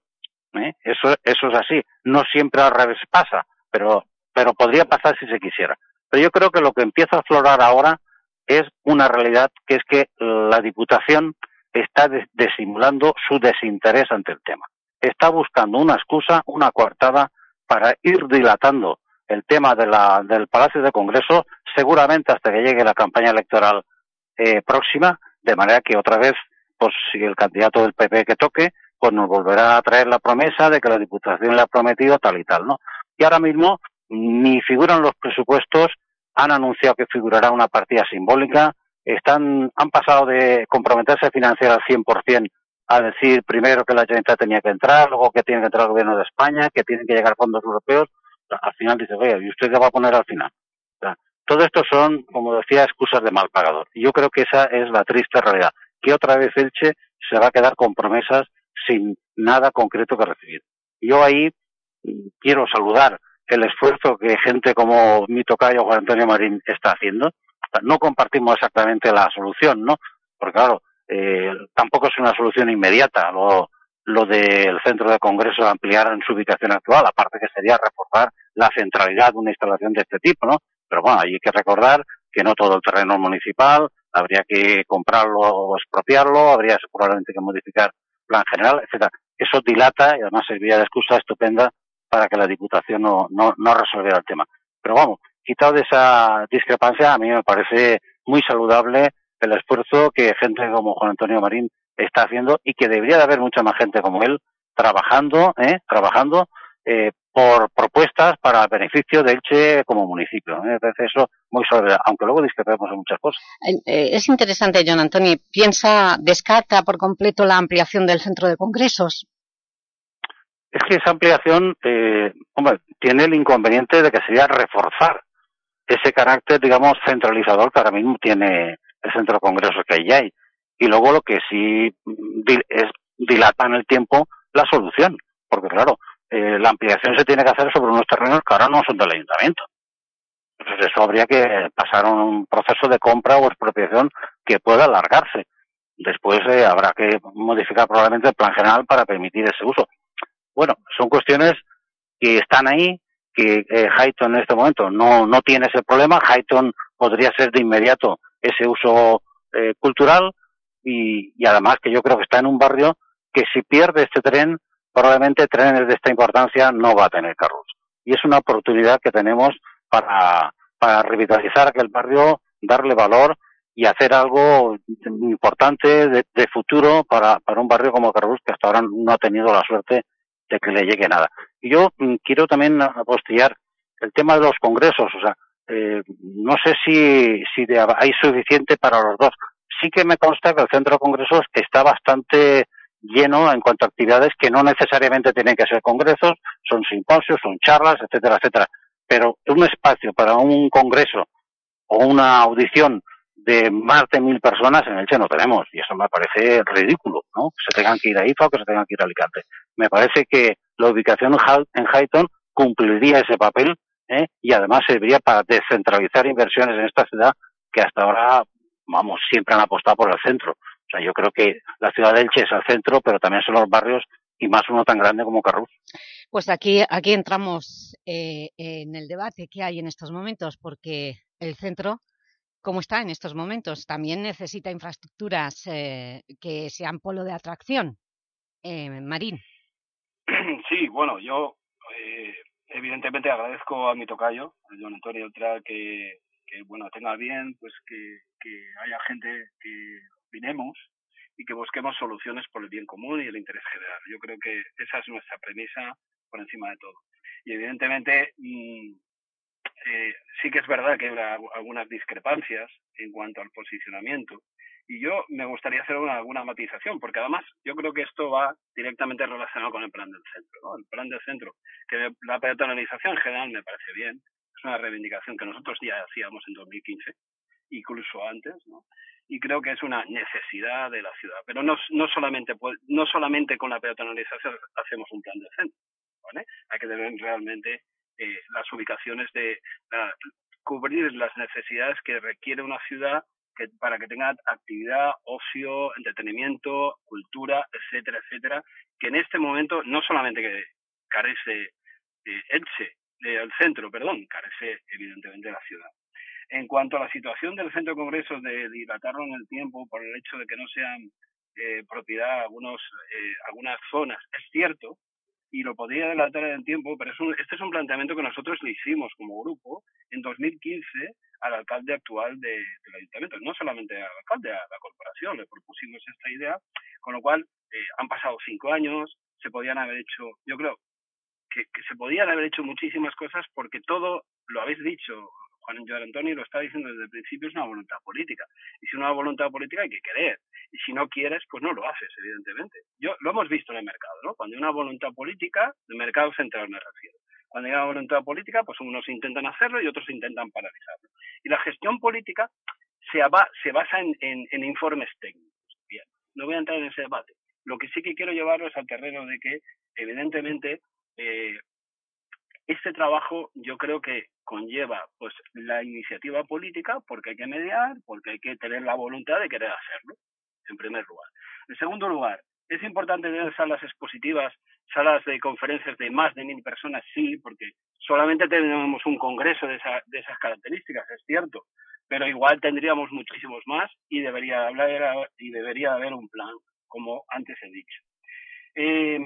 ¿eh? Eso, eso es así. No siempre al revés pasa, pero, pero podría pasar si se quisiera. Pero yo creo que lo que empieza a aflorar ahora es una realidad que es que la Diputación está desimulando su desinterés ante el tema está buscando una excusa, una coartada, para ir dilatando el tema de la, del Palacio de Congreso, seguramente hasta que llegue la campaña electoral eh, próxima, de manera que otra vez, pues si el candidato del PP que toque, pues nos volverá a traer la promesa de que la Diputación le ha prometido tal y tal, ¿no? Y ahora mismo ni figuran los presupuestos, han anunciado que figurará una partida simbólica, están, han pasado de comprometerse a financiar al 100% a decir primero que la Generalitat tenía que entrar, luego que tiene que entrar el gobierno de España, que tienen que llegar fondos europeos. Al final dice, oye, ¿y usted qué va a poner al final? todo esto son, como decía, excusas de mal pagador. Yo creo que esa es la triste realidad, que otra vez Elche se va a quedar con promesas sin nada concreto que recibir. Yo ahí mm, quiero saludar el esfuerzo que gente como mi tocayo Juan Antonio Marín está haciendo. No compartimos exactamente la solución, ¿no? Porque claro, eh, tampoco es una solución inmediata lo, lo del centro de congreso ampliar en su ubicación actual, aparte que sería reforzar la centralidad de una instalación de este tipo, ¿no? Pero bueno, hay que recordar que no todo el terreno municipal, habría que comprarlo o expropiarlo, habría probablemente que modificar plan general, etcétera. Eso dilata y además serviría de excusa estupenda para que la Diputación no, no, no resolviera el tema. Pero vamos, quitado de esa discrepancia, a mí me parece muy saludable el esfuerzo que gente como Juan Antonio Marín está haciendo y que debería de haber mucha más gente como él trabajando, ¿eh? trabajando eh, por propuestas para beneficio de Elche como municipio. ¿eh? eso muy sobre, aunque luego discrepemos en muchas cosas. Eh, es interesante, John Antonio. ¿Piensa, descarta por completo la ampliación del centro de congresos? Es que esa ampliación, eh, hombre, tiene el inconveniente de que sería reforzar ese carácter, digamos, centralizador que ahora mismo tiene el centro de congresos que ahí hay. Y luego lo que sí es dilata en el tiempo la solución, porque claro, eh, la ampliación se tiene que hacer sobre unos terrenos que ahora no son del ayuntamiento. Entonces eso habría que pasar un proceso de compra o expropiación que pueda alargarse. Después eh, habrá que modificar probablemente el plan general para permitir ese uso. Bueno, son cuestiones que están ahí, que eh, Highton en este momento no, no tiene ese problema. Highton podría ser de inmediato ese uso eh, cultural y, además que yo creo que está en un barrio que si pierde este tren, probablemente trenes de esta importancia no va a tener carros. Y es una oportunidad que tenemos para, para revitalizar aquel barrio, darle valor y hacer algo importante de, futuro para, para un barrio como Carrus que hasta ahora no ha tenido la suerte de que le llegue nada. Y yo mm, quiero también apostillar el tema de los congresos, o sea, eh, no sé si, si hay suficiente para los dos. Sí que me consta que el centro de congresos está bastante lleno en cuanto a actividades que no necesariamente tienen que ser congresos, son simposios, son charlas, etcétera, etcétera. Pero un espacio para un congreso o una audición de más de mil personas en el Che no tenemos y eso me parece ridículo, ¿no? Que se tengan que ir a IFA o que se tengan que ir a Alicante. Me parece que la ubicación en Highton cumpliría ese papel ¿eh? y además serviría para descentralizar inversiones en esta ciudad que hasta ahora, vamos, siempre han apostado por el centro. O sea, yo creo que la ciudad de Elche es el centro, pero también son los barrios y más uno tan grande como Carrus. Pues aquí, aquí entramos eh, en el debate que hay en estos momentos, porque el centro, como está en estos momentos, también necesita infraestructuras eh, que sean polo de atracción. Eh, Marín. Sí, bueno, yo eh, evidentemente agradezco a mi tocayo, a John Antonio Otra, que, bueno, tenga bien, pues que, que haya gente que opinemos y que busquemos soluciones por el bien común y el interés general. Yo creo que esa es nuestra premisa por encima de todo. Y evidentemente mm, eh, sí que es verdad que hay algunas discrepancias en cuanto al posicionamiento y yo me gustaría hacer una, alguna matización, porque además yo creo que esto va directamente relacionado con el plan del centro. El plan del centro, que la peatonalización en general me parece bien, es una reivindicación que nosotros ya hacíamos en 2015, incluso antes, ¿no? y creo que es una necesidad de la ciudad. Pero no, no, solamente, no solamente con la peatonalización hacemos un plan del centro, ¿vale? hay que tener realmente eh, las ubicaciones de cubrir las necesidades que requiere una ciudad para que tenga actividad, ocio, entretenimiento, cultura, etcétera, etcétera, que en este momento no solamente carece eh, Elche, el centro, perdón, carece evidentemente la ciudad. En cuanto a la situación del centro de congresos de dilatarlo en el tiempo por el hecho de que no sean eh, propiedad algunos, eh, algunas zonas, es cierto, y lo podría dilatar en el tiempo, pero este es un planteamiento que nosotros le hicimos como grupo en 2015 al alcalde actual de, del ayuntamiento, no solamente al alcalde, a la corporación, le propusimos esta idea, con lo cual eh, han pasado cinco años, se podían haber hecho, yo creo que, se podían haber hecho muchísimas cosas porque todo, lo habéis dicho, Juan Joan Antonio lo está diciendo desde el principio, es una voluntad política. Y si una voluntad política hay que querer. Y si no quieres, pues no lo haces, evidentemente. Yo Lo hemos visto en el mercado, ¿no? Cuando hay una voluntad política, el mercado central me refiero. Cuando hay una voluntad política, pues unos intentan hacerlo y otros intentan paralizarlo. Y la gestión política se, se basa en, informes técnicos. Bien, no voy a entrar en ese debate. Lo que sí que quiero llevarlo es al terreno de que, evidentemente, eh, este trabajo yo creo que conlleva pues la iniciativa política porque hay que mediar, porque hay que tener la voluntad de querer hacerlo, en primer lugar. En segundo lugar, es importante tener salas expositivas, salas de conferencias de más de mil personas, sí, porque solamente tenemos un congreso de, de esas características, es cierto, pero igual tendríamos muchísimos más y debería haber, y debería haber un plan, como antes he dicho. Eh,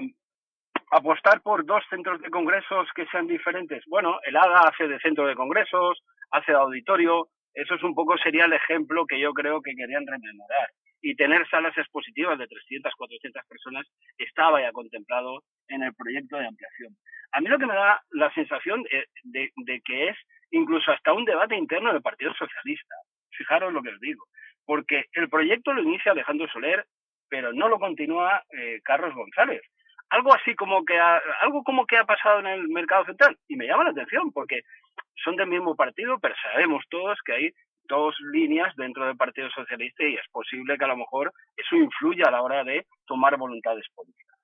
apostar por dos centros de congresos que sean diferentes. Bueno, el ADA hace de centro de congresos, hace de auditorio, eso es un poco sería el ejemplo que yo creo que querían rememorar. Y tener salas expositivas de 300, 400 personas estaba ya contemplado en el proyecto de ampliación. A mí lo que me da la sensación de, que es incluso hasta un debate interno del Partido Socialista. Fijaros lo que os digo. Porque el proyecto lo inicia Alejandro Soler, pero no lo continúa eh, Carlos González algo así como que ha, algo como que ha pasado en el mercado central y me llama la atención porque son del mismo partido pero sabemos todos que hay dos líneas dentro del Partido Socialista y es posible que a lo mejor eso influya a la hora de tomar voluntades políticas.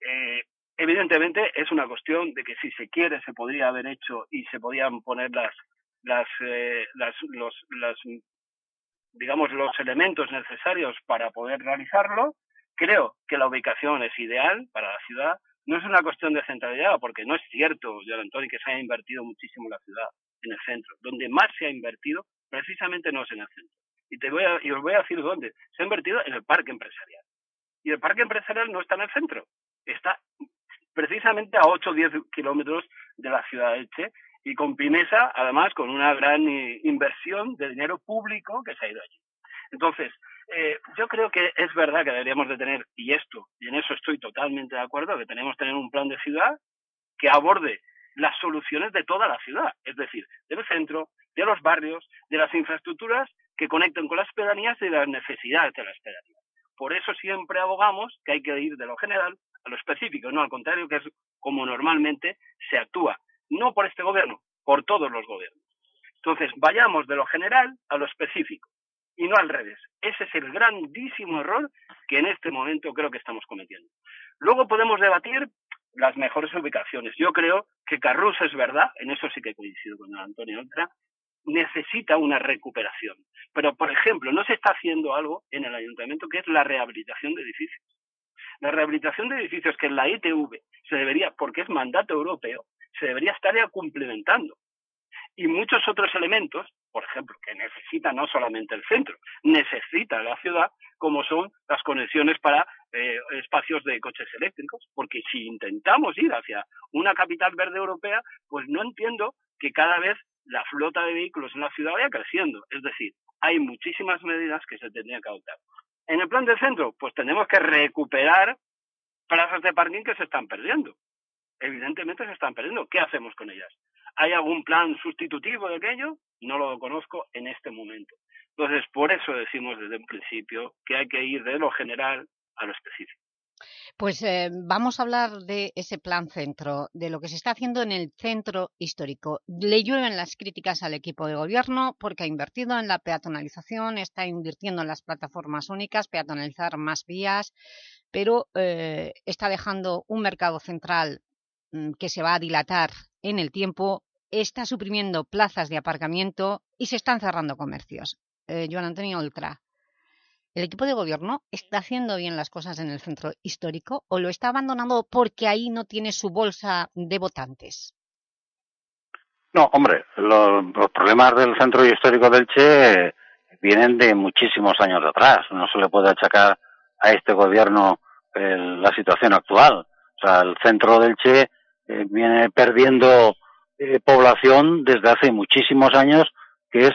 Eh, evidentemente es una cuestión de que si se quiere se podría haber hecho y se podían poner las las, eh, los digamos los elementos necesarios para poder realizarlo Creo que la ubicación es ideal para la ciudad. No es una cuestión de centralidad, porque no es cierto, Joan Antonio, que se haya invertido muchísimo en la ciudad, en el centro. Donde más se ha invertido, precisamente no es en el centro. Y, te voy a, y os voy a decir dónde. Se ha invertido en el parque empresarial. Y el parque empresarial no está en el centro. Está precisamente a 8 o 10 kilómetros de la ciudad de Elche y con Pinesa, además, con una gran inversión de dinero público que se ha ido allí. Entonces, eh, yo creo que es verdad que deberíamos de tener, y esto, y en eso estoy totalmente de acuerdo, que tenemos que tener un plan de ciudad que aborde las soluciones de toda la ciudad, es decir, del centro, de los barrios, de las infraestructuras que conecten con las pedanías y de las necesidades de las pedanías. Por eso siempre abogamos que hay que ir de lo general a lo específico, no al contrario, que es como normalmente se actúa, no por este gobierno, por todos los gobiernos. Entonces, vayamos de lo general a lo específico y no al revés. Ese es el grandísimo error que en este momento creo que estamos cometiendo. Luego podemos debatir las mejores ubicaciones. Yo creo que Carrus es verdad, en eso sí que coincido con Antonio Oltra, necesita una recuperación. Pero, por ejemplo, no se está haciendo algo en el ayuntamiento que es la rehabilitación de edificios. La rehabilitación de edificios que en la ITV se debería, porque es mandato europeo, se debería estar ya cumplimentando. Y muchos otros elementos, por ejemplo, que necesita no solamente el centro, necesita la ciudad, como son las conexiones para eh, espacios de coches eléctricos, porque si intentamos ir hacia una capital verde europea, pues no entiendo que cada vez la flota de vehículos en la ciudad vaya creciendo. Es decir, hay muchísimas medidas que se tendrían que adoptar. En el plan del centro, pues tenemos que recuperar plazas de parking que se están perdiendo. Evidentemente se están perdiendo. ¿Qué hacemos con ellas? ¿Hay algún plan sustitutivo de aquello? No lo conozco en este momento. Entonces, por eso decimos desde un principio que hay que ir de lo general a lo específico. Pues eh, vamos a hablar de ese plan centro, de lo que se está haciendo en el centro histórico. Le llueven las críticas al equipo de gobierno porque ha invertido en la peatonalización, está invirtiendo en las plataformas únicas, peatonalizar más vías, pero eh, está dejando un mercado central mm, que se va a dilatar en el tiempo, está suprimiendo plazas de aparcamiento y se están cerrando comercios. Eh, Joan Antonio Ultra. ¿El equipo de gobierno está haciendo bien las cosas en el centro histórico o lo está abandonando porque ahí no tiene su bolsa de votantes? No, hombre, los, problemas del centro histórico del Che vienen de muchísimos años atrás. No se le puede achacar a este gobierno la situación actual. O sea, el centro del Che eh, viene perdiendo eh, población desde hace muchísimos años, que es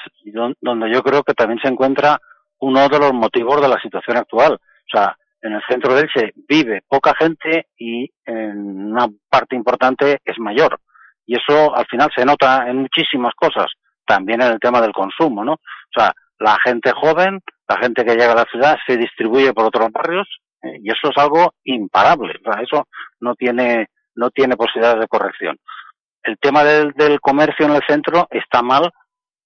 donde yo creo que también se encuentra uno de los motivos de la situación actual. O sea, en el centro de Elche vive poca gente y en una parte importante es mayor. Y eso al final se nota en muchísimas cosas, también en el tema del consumo, ¿no? O sea, la gente joven, la gente que llega a la ciudad se distribuye por otros barrios eh, y eso es algo imparable. O sea, eso no tiene, no tiene posibilidades de corrección. El tema del, del comercio en el centro está mal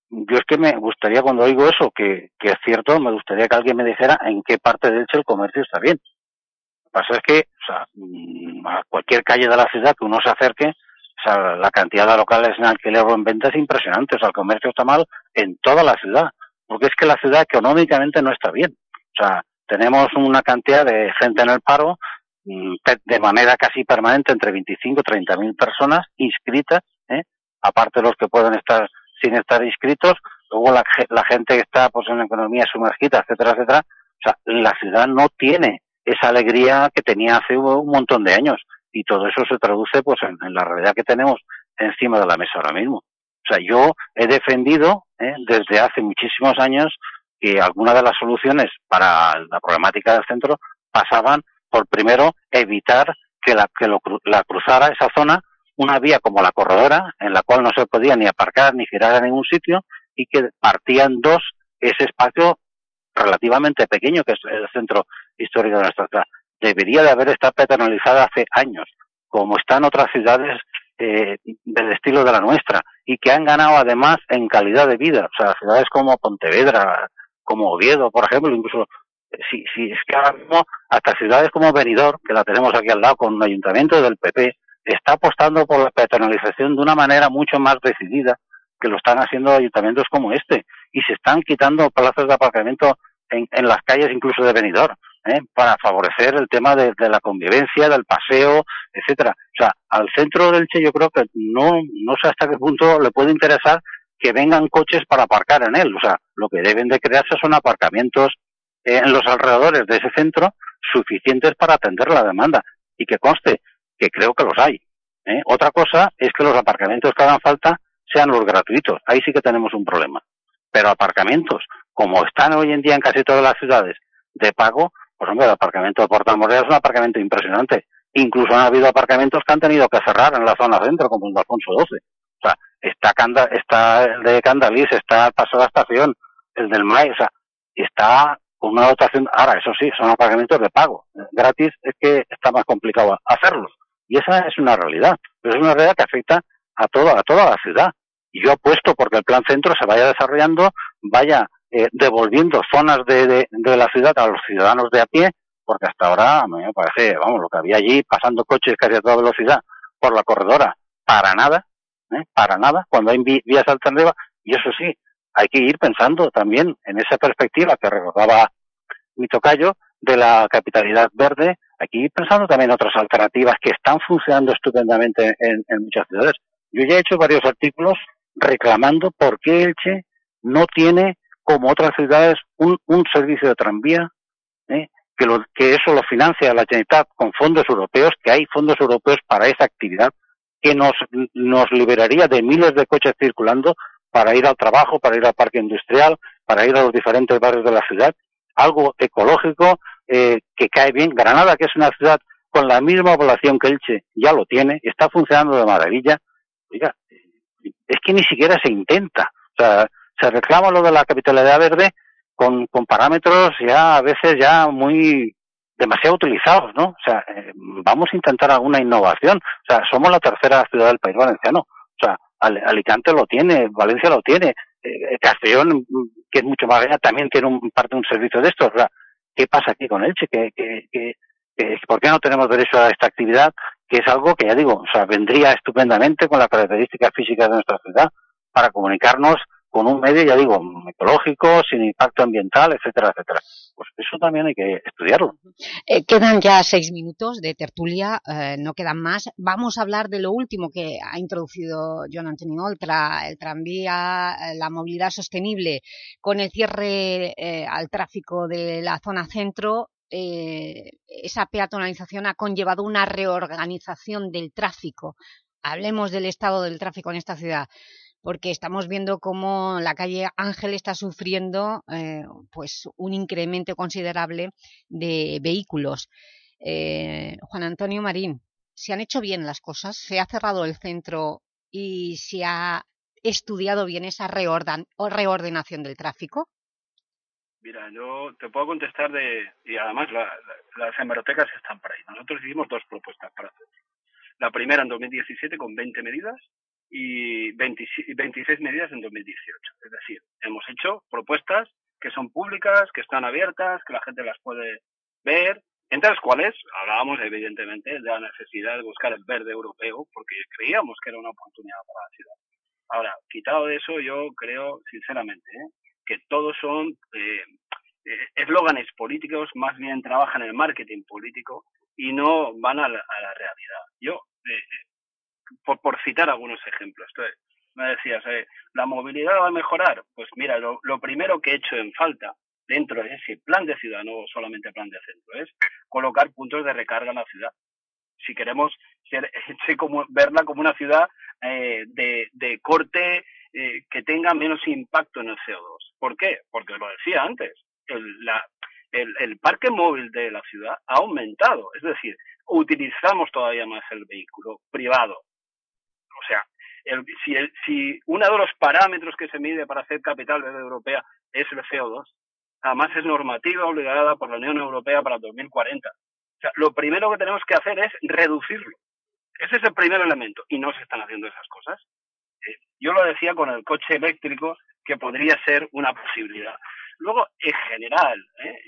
yo es que me gustaría cuando oigo eso, que, que, es cierto, me gustaría que alguien me dijera en qué parte de Elche el comercio está bien. Lo que pasa es que, o sea, mm, a cualquier calle de la ciudad que uno se acerque, o sea, la cantidad de locales en alquiler o en venta es impresionante. O sea, el comercio está mal en toda la ciudad, porque es que la ciudad económicamente no está bien. O sea, tenemos una cantidad de gente en el paro de manera casi permanente, entre 25 y 30 mil personas inscritas, ¿eh? aparte de los que pueden estar sin estar inscritos, luego la, gente que está pues en la economía sumergida, etcétera, etcétera, o sea, la ciudad no tiene esa alegría que tenía hace un montón de años y todo eso se traduce pues en, la realidad que tenemos encima de la mesa ahora mismo. O sea, yo he defendido ¿eh? desde hace muchísimos años que algunas de las soluciones para la problemática del centro pasaban por primero evitar que la, que lo, la cruzara esa zona una vía como la corredora, en la cual no se podía ni aparcar ni girar a ningún sitio, y que partían dos ese espacio relativamente pequeño que es el centro histórico de nuestra ciudad. Debería de haber estado peatonalizada hace años, como están otras ciudades eh, del estilo de la nuestra, y que han ganado además en calidad de vida. O sea, ciudades como Pontevedra, como Oviedo, por ejemplo, incluso si, si es que ahora mismo hasta ciudades como Benidorm, que la tenemos aquí al lado con un ayuntamiento del PP, está apostando por la peatonalización de una manera mucho más decidida que lo están haciendo ayuntamientos como este y se están quitando plazas de aparcamiento en, las calles incluso de Benidorm ¿eh? para favorecer el tema de, la convivencia, del paseo, etcétera. O sea, al centro del Che yo creo que no, no sé hasta qué punto le puede interesar que vengan coches para aparcar en él. O sea, lo que deben de crearse son aparcamientos en los alrededores de ese centro suficientes para atender la demanda. Y que conste, que creo que los hay. ¿eh? Otra cosa es que los aparcamientos que hagan falta sean los gratuitos. Ahí sí que tenemos un problema. Pero aparcamientos como están hoy en día en casi todas las ciudades, de pago, pues hombre, el aparcamiento de Portamorrea es un aparcamiento impresionante. Incluso han habido aparcamientos que han tenido que cerrar en la zona centro, como el de Alfonso XII. O sea, está, está el de Candalís, está el Paso de la Estación, el del MAI, o sea, está con una dotación, ahora eso sí, son aparcamientos de pago. Gratis es que está más complicado hacerlos. Y esa es una realidad. Pero es una realidad que afecta a toda, a toda la ciudad. Y yo apuesto porque el plan centro se vaya desarrollando, vaya eh, devolviendo zonas de, de, la ciudad a los ciudadanos de a pie, porque hasta ahora me parece, vamos, lo que había allí pasando coches casi a toda velocidad por la corredora, para nada, ¿eh? para nada, cuando hay vías alternativas, y eso sí, hay que ir pensando también en esa perspectiva que recordaba mi tocayo de la capitalidad verde, hay que ir pensando también en otras alternativas que están funcionando estupendamente en, muchas ciudades. Yo ya he hecho varios artículos reclamando por qué Elche no tiene, como otras ciudades, un, servicio de tranvía, ¿eh? que, lo, que eso lo financia la Generalitat con fondos europeos, que hay fondos europeos para esa actividad, que nos, nos liberaría de miles de coches circulando para ir al trabajo, para ir al parque industrial, para ir a los diferentes barrios de la ciudad, algo ecológico eh, que cae bien. Granada, que es una ciudad con la misma población que Elche, ya lo tiene, está funcionando de maravilla. Oiga, es que ni siquiera se intenta. O sea, se reclama lo de la capitalidad verde con, parámetros ya a veces ya muy demasiado utilizados, ¿no? O sea, eh, vamos a intentar alguna innovación. O sea, somos la tercera ciudad del país valenciano. O sea, Alicante lo tiene, Valencia lo tiene, eh, Castellón, que es mucho más allá, también tiene un, parte de un servicio de estos. ¿Qué pasa aquí con Elche? ¿Qué, qué, por qué no tenemos derecho a esta actividad? Que es algo que ya digo, o sea, vendría estupendamente con las características físicas de nuestra ciudad para comunicarnos con un medio, ya digo, ecológico, sin impacto ambiental, etcétera, etcétera. Pues eso también hay que estudiarlo. Eh, quedan ya seis minutos de tertulia, eh, no quedan más. Vamos a hablar de lo último que ha introducido John Anthony Oltra, el tranvía, eh, la movilidad sostenible, con el cierre al tráfico de la zona centro, esa peatonalización ha conllevado una reorganización del tráfico. Hablemos del estado del tráfico en esta ciudad porque estamos viendo cómo la calle Ángel está sufriendo eh, pues un incremento considerable de vehículos. Eh, Juan Antonio Marín, ¿se han hecho bien las cosas? ¿Se ha cerrado el centro y se ha estudiado bien esa reordenación del tráfico? Mira, yo te puedo contestar de... Y además las hemerotecas están por ahí. Nosotros hicimos dos propuestas para hacer. La primera en 2017 con 20 medidas y 26 medidas en 2018. Es decir, hemos hecho propuestas que son públicas, que están abiertas, que la gente las puede ver, entre las cuales hablábamos evidentemente de la necesidad de buscar el verde europeo, porque creíamos que era una oportunidad para la ciudad. Ahora, quitado de eso, yo creo sinceramente ¿eh? que todos son eh, eh, eslóganes políticos, más bien trabajan en el marketing político y no van a la, a la realidad. Yo por, por citar algunos ejemplos. Entonces, me decías, eh, ¿la movilidad va a mejorar? Pues mira, lo, lo, primero que he hecho en falta dentro de ese plan de ciudad, no solamente plan de centro, es colocar puntos de recarga en la ciudad. Si queremos verla como una ciudad eh, de, de, corte eh, que tenga menos impacto en el CO2. ¿Por qué? Porque lo decía antes, el, la, el, el parque móvil de la ciudad ha aumentado. Es decir, utilizamos todavía más el vehículo privado el, si, el, si uno de los parámetros que se mide para hacer capital verde europea es el CO2, además es normativa obligada por la Unión Europea para 2040. O sea, lo primero que tenemos que hacer es reducirlo. Ese es el primer elemento y no se están haciendo esas cosas. Eh, yo lo decía con el coche eléctrico que podría ser una posibilidad. Luego, en general, eh,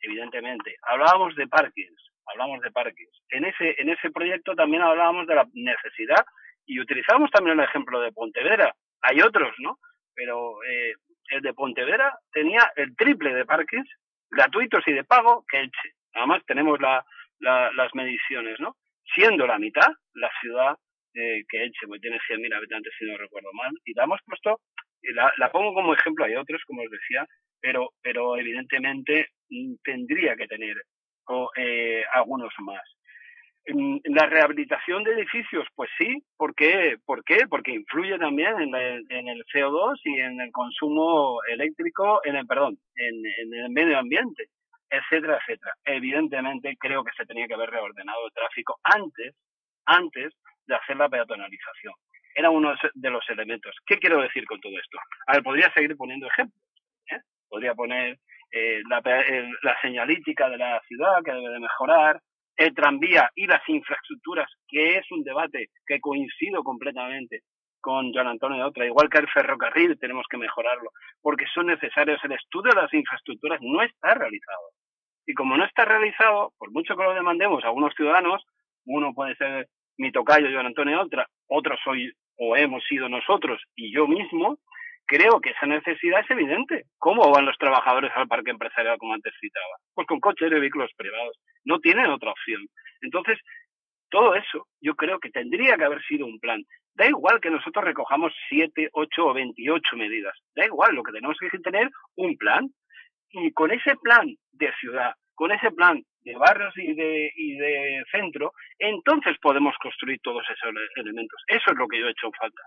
evidentemente, hablábamos de parkings, hablamos de parkings. En ese, en ese proyecto también hablábamos de la necesidad y utilizamos también el ejemplo de Pontevedra. Hay otros, ¿no? Pero eh, el de Pontevedra tenía el triple de parques gratuitos y de pago que Elche. Además tenemos la, las mediciones, ¿no? Siendo la mitad la ciudad eh, que Elche, porque tiene 100.000 habitantes si no recuerdo mal, y la hemos puesto, la, la pongo como ejemplo, hay otros, como os decía, pero, pero evidentemente mm, tendría que tener o, eh, algunos más. La rehabilitación de edificios, pues sí. ¿Por qué? ¿Por qué? Porque influye también en, el CO2 y en el consumo eléctrico, en el, perdón, en, el medio ambiente, etcétera, etcétera. Evidentemente creo que se tenía que haber reordenado el tráfico antes, antes de hacer la peatonalización. Era uno de los elementos. ¿Qué quiero decir con todo esto? A ver, podría seguir poniendo ejemplos. ¿eh? Podría poner eh, la, la señalítica de la ciudad que debe de mejorar, el tranvía y las infraestructuras, que es un debate que coincido completamente con John Antonio de otra, igual que el ferrocarril tenemos que mejorarlo, porque son necesarios. El estudio de las infraestructuras no está realizado. Y como no está realizado, por mucho que lo demandemos a algunos ciudadanos, uno puede ser mi tocayo John Antonio de otra, otros soy o hemos sido nosotros y yo mismo, creo que esa necesidad es evidente. ¿Cómo van los trabajadores al parque empresarial como antes citaba? Pues con coches y vehículos privados. No tienen otra opción. Entonces, todo eso yo creo que tendría que haber sido un plan. Da igual que nosotros recojamos 7, 8 o 28 medidas. Da igual, lo que tenemos que tener un plan. Y con ese plan de ciudad, con ese plan de barrios y de, y de centro, entonces podemos construir todos esos elementos. Eso es lo que yo he hecho falta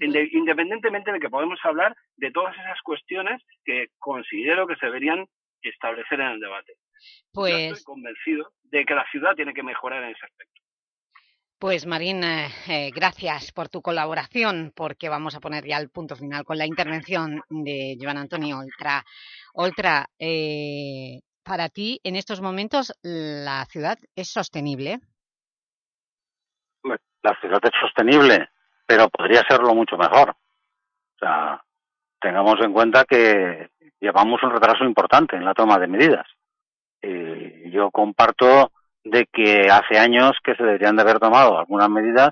independientemente de que podemos hablar de todas esas cuestiones que considero que se deberían establecer en el debate. Pues... estoy convencido de que la ciudad tiene que mejorar en ese aspecto. Pues Marín, eh, eh, gracias por tu colaboración, porque vamos a poner ya el punto final con la intervención de Joan Antonio Oltra. Oltra, eh, para ti, en estos momentos, ¿la ciudad es sostenible? La ciudad es sostenible pero podría serlo mucho mejor. O sea, tengamos en cuenta que llevamos un retraso importante en la toma de medidas. Eh, yo comparto de que hace años que se deberían de haber tomado algunas medidas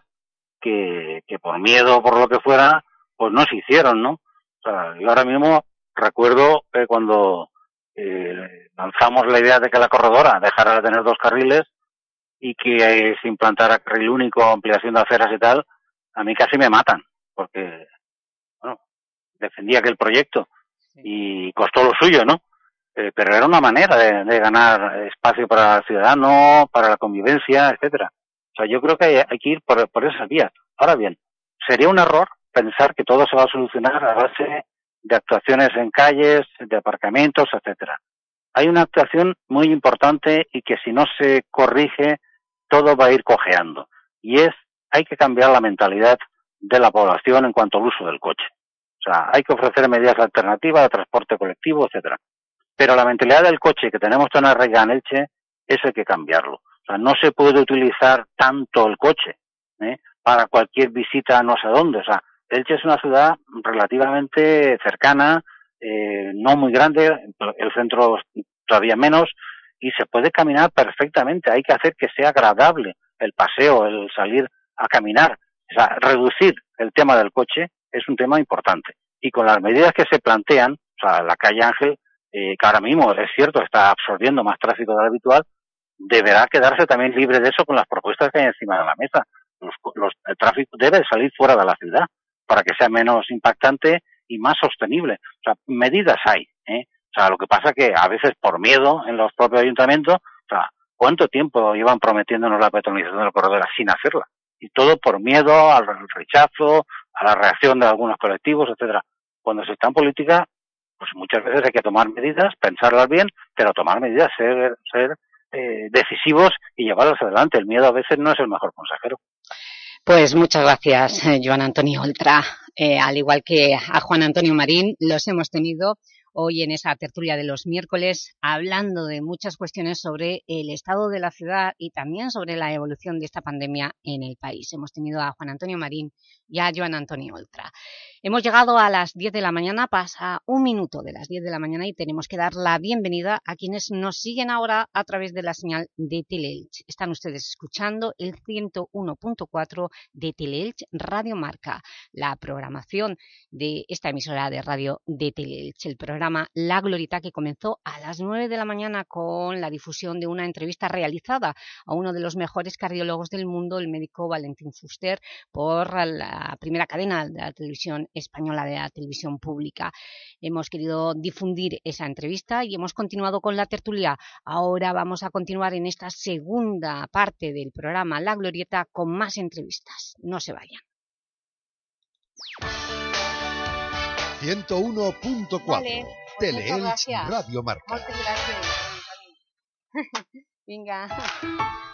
que, que por miedo o por lo que fuera, pues no se hicieron, ¿no? O sea, yo ahora mismo recuerdo que cuando eh, lanzamos la idea de que la corredora dejara de tener dos carriles y que se implantara carril único, ampliación de aceras y tal, a mí casi me matan, porque, bueno, defendía aquel proyecto y costó lo suyo, ¿no? Eh, pero era una manera de, ganar espacio para el ciudadano, para la convivencia, etcétera. O sea, yo creo que hay, que ir por, por esas vías. Ahora bien, sería un error pensar que todo se va a solucionar a base de actuaciones en calles, de aparcamientos, etcétera. Hay una actuación muy importante y que si no se corrige, todo va a ir cojeando. Y es hay que cambiar la mentalidad de la población en cuanto al uso del coche. O sea, hay que ofrecer medidas alternativas de transporte colectivo, etcétera. Pero la mentalidad del coche que tenemos tan arraigada en Elche, eso hay que cambiarlo. O sea, no se puede utilizar tanto el coche ¿eh? para cualquier visita no sé dónde. O sea, Elche es una ciudad relativamente cercana, eh, no muy grande, el centro todavía menos, y se puede caminar perfectamente. Hay que hacer que sea agradable el paseo, el salir a caminar. O sea, reducir el tema del coche es un tema importante. Y con las medidas que se plantean, o sea, la calle Ángel, eh, que ahora mismo es cierto, está absorbiendo más tráfico de lo habitual, deberá quedarse también libre de eso con las propuestas que hay encima de la mesa. Los, el tráfico debe salir fuera de la ciudad para que sea menos impactante y más sostenible. O sea, medidas hay. ¿eh? O sea, lo que pasa que a veces por miedo en los propios ayuntamientos, o sea, ¿cuánto tiempo iban prometiéndonos la petrolización del corredor sin hacerla? Y todo por miedo al rechazo, a la reacción de algunos colectivos, etcétera. Cuando se está en política, pues muchas veces hay que tomar medidas, pensarlas bien, pero tomar medidas, ser, ser eh, decisivos y llevarlas adelante. El miedo a veces no es el mejor consejero. Pues muchas gracias, eh, Joan Antonio Oltra. Eh, al igual que a Juan Antonio Marín, los hemos tenido hoy en esa tertulia de los miércoles hablando de muchas cuestiones sobre el estado de la ciudad y también sobre la evolución de esta pandemia en el país. Hemos tenido a Juan Antonio Marín y a Joan Antonio Oltra. Hemos llegado a las 10 de la mañana, pasa un minuto de las 10 de la mañana y tenemos que dar la bienvenida a quienes nos siguen ahora a través de la señal de Teleelch. Están ustedes escuchando el 101.4 de Teleelch Radio Marca, la programación de esta emisora de radio de Teleelch, el programa La Glorita que comenzó a las 9 de la mañana con la difusión de una entrevista realizada a uno de los mejores cardiólogos del mundo, el médico Valentín Fuster, por la primera cadena de la televisión española de la televisión pública. Hemos querido difundir esa entrevista y hemos continuado con la tertulia. Ahora vamos a continuar en esta segunda parte del programa La Glorieta con más entrevistas. No se vayan. 101.4 Vale, pues Teleelch. Radio Marca. Vinga.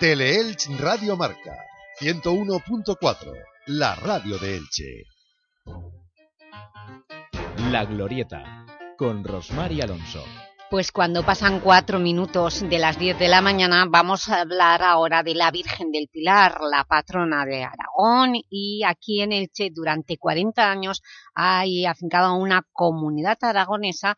Teleelch Radio Marca 101.4, la radio de Elche. La Glorieta, con Rosmar y Alonso. Pues cuando pasan cuatro minutos de las 10 de la mañana vamos a hablar ahora de la Virgen del Pilar, la patrona de Aragón y aquí en Elche durante 40 años hay afincada una comunidad aragonesa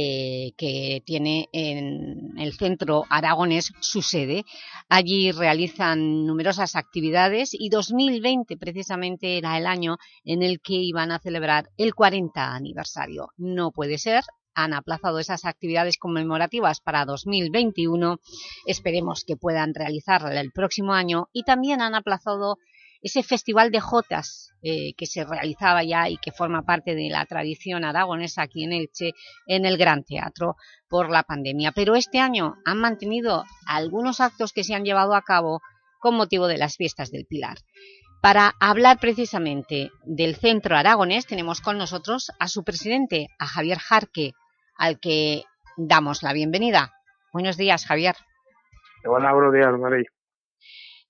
eh, que tiene en el centro aragonés su sede. Allí realizan numerosas actividades y 2020 precisamente era el año en el que iban a celebrar el 40 aniversario. No puede ser, han aplazado esas actividades conmemorativas para 2021, esperemos que puedan realizarla el próximo año y también han aplazado ese festival de jotas eh, que se realizaba ya y que forma parte de la tradición aragonesa aquí en Elche, en el Gran Teatro por la pandemia. Pero este año han mantenido algunos actos que se han llevado a cabo con motivo de las fiestas del Pilar. Para hablar precisamente del Centro Aragonés tenemos con nosotros a su presidente, a Javier Jarque, al que damos la bienvenida. Buenos días, Javier. Buenos días, María.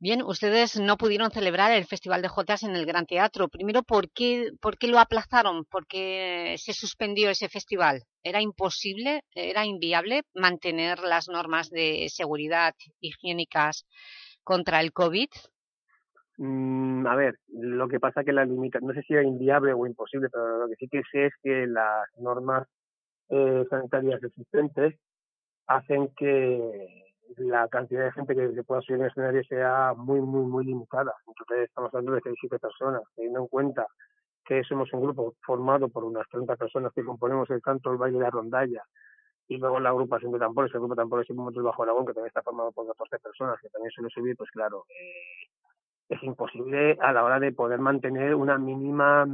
Bien, ustedes no pudieron celebrar el Festival de Jotas en el Gran Teatro. Primero, ¿por qué, ¿por qué lo aplazaron? ¿Por qué se suspendió ese festival? ¿Era imposible, era inviable mantener las normas de seguridad higiénicas contra el COVID? Mm, a ver, lo que pasa que la limita, no sé si era inviable o imposible, pero lo que sí que sé es que las normas eh, sanitarias existentes hacen que la cantidad de gente que se pueda subir en el escenario sea muy, muy, muy limitada. Entonces estamos hablando de 6-7 personas, teniendo en cuenta que somos un grupo formado por unas 30 personas que componemos el canto, el baile y la rondalla, y luego la agrupación de tambores, el grupo de tambores y momentos bajo Aragón, que también está formado por 14 personas, que también suele subir, pues claro, eh, es imposible a la hora de poder mantener una mínima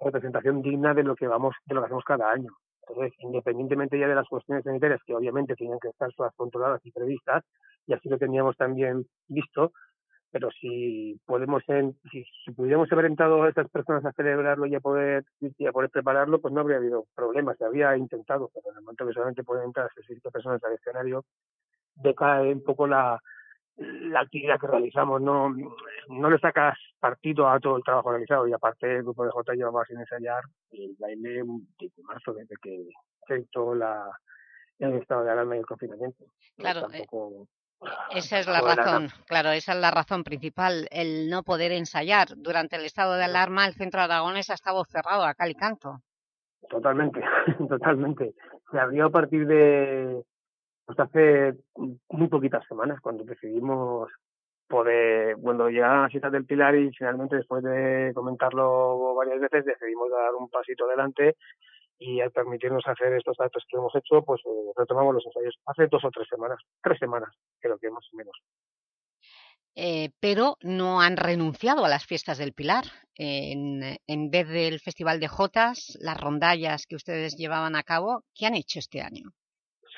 representación digna de lo que vamos, de lo que hacemos cada año. Entonces, independientemente ya de las cuestiones sanitarias, que obviamente tenían que estar todas controladas y previstas, y así lo teníamos también visto, pero si podemos si, si, pudiéramos haber entrado a estas personas a celebrarlo y a poder y a poder prepararlo pues no habría habido problemas se había intentado pero en el momento que solamente pueden entrar 60 personas al escenario decae un poco la la actividad que realizamos no no le sacas partido a todo el trabajo realizado y aparte el grupo de J llevaba sin ensayar el baile de marzo desde que se hizo la el estado de alarma y el confinamiento claro eh, tampoco, esa es la razón, claro, esa es la razón principal, el no poder ensayar. Durante el estado de alarma el centro de Aragones ha estado cerrado a cal y canto. Totalmente, totalmente. Se abrió a partir de pues hace muy poquitas semanas cuando decidimos poder, cuando llegaron las citas del Pilar y finalmente después de comentarlo varias veces decidimos dar un pasito adelante y al permitirnos hacer estos actos que hemos hecho, pues eh, retomamos los ensayos hace dos o tres semanas, tres semanas creo que más o menos. Eh, pero no han renunciado a las fiestas del Pilar. En, en vez del Festival de Jotas, las rondallas que ustedes llevaban a cabo, ¿qué han hecho este año?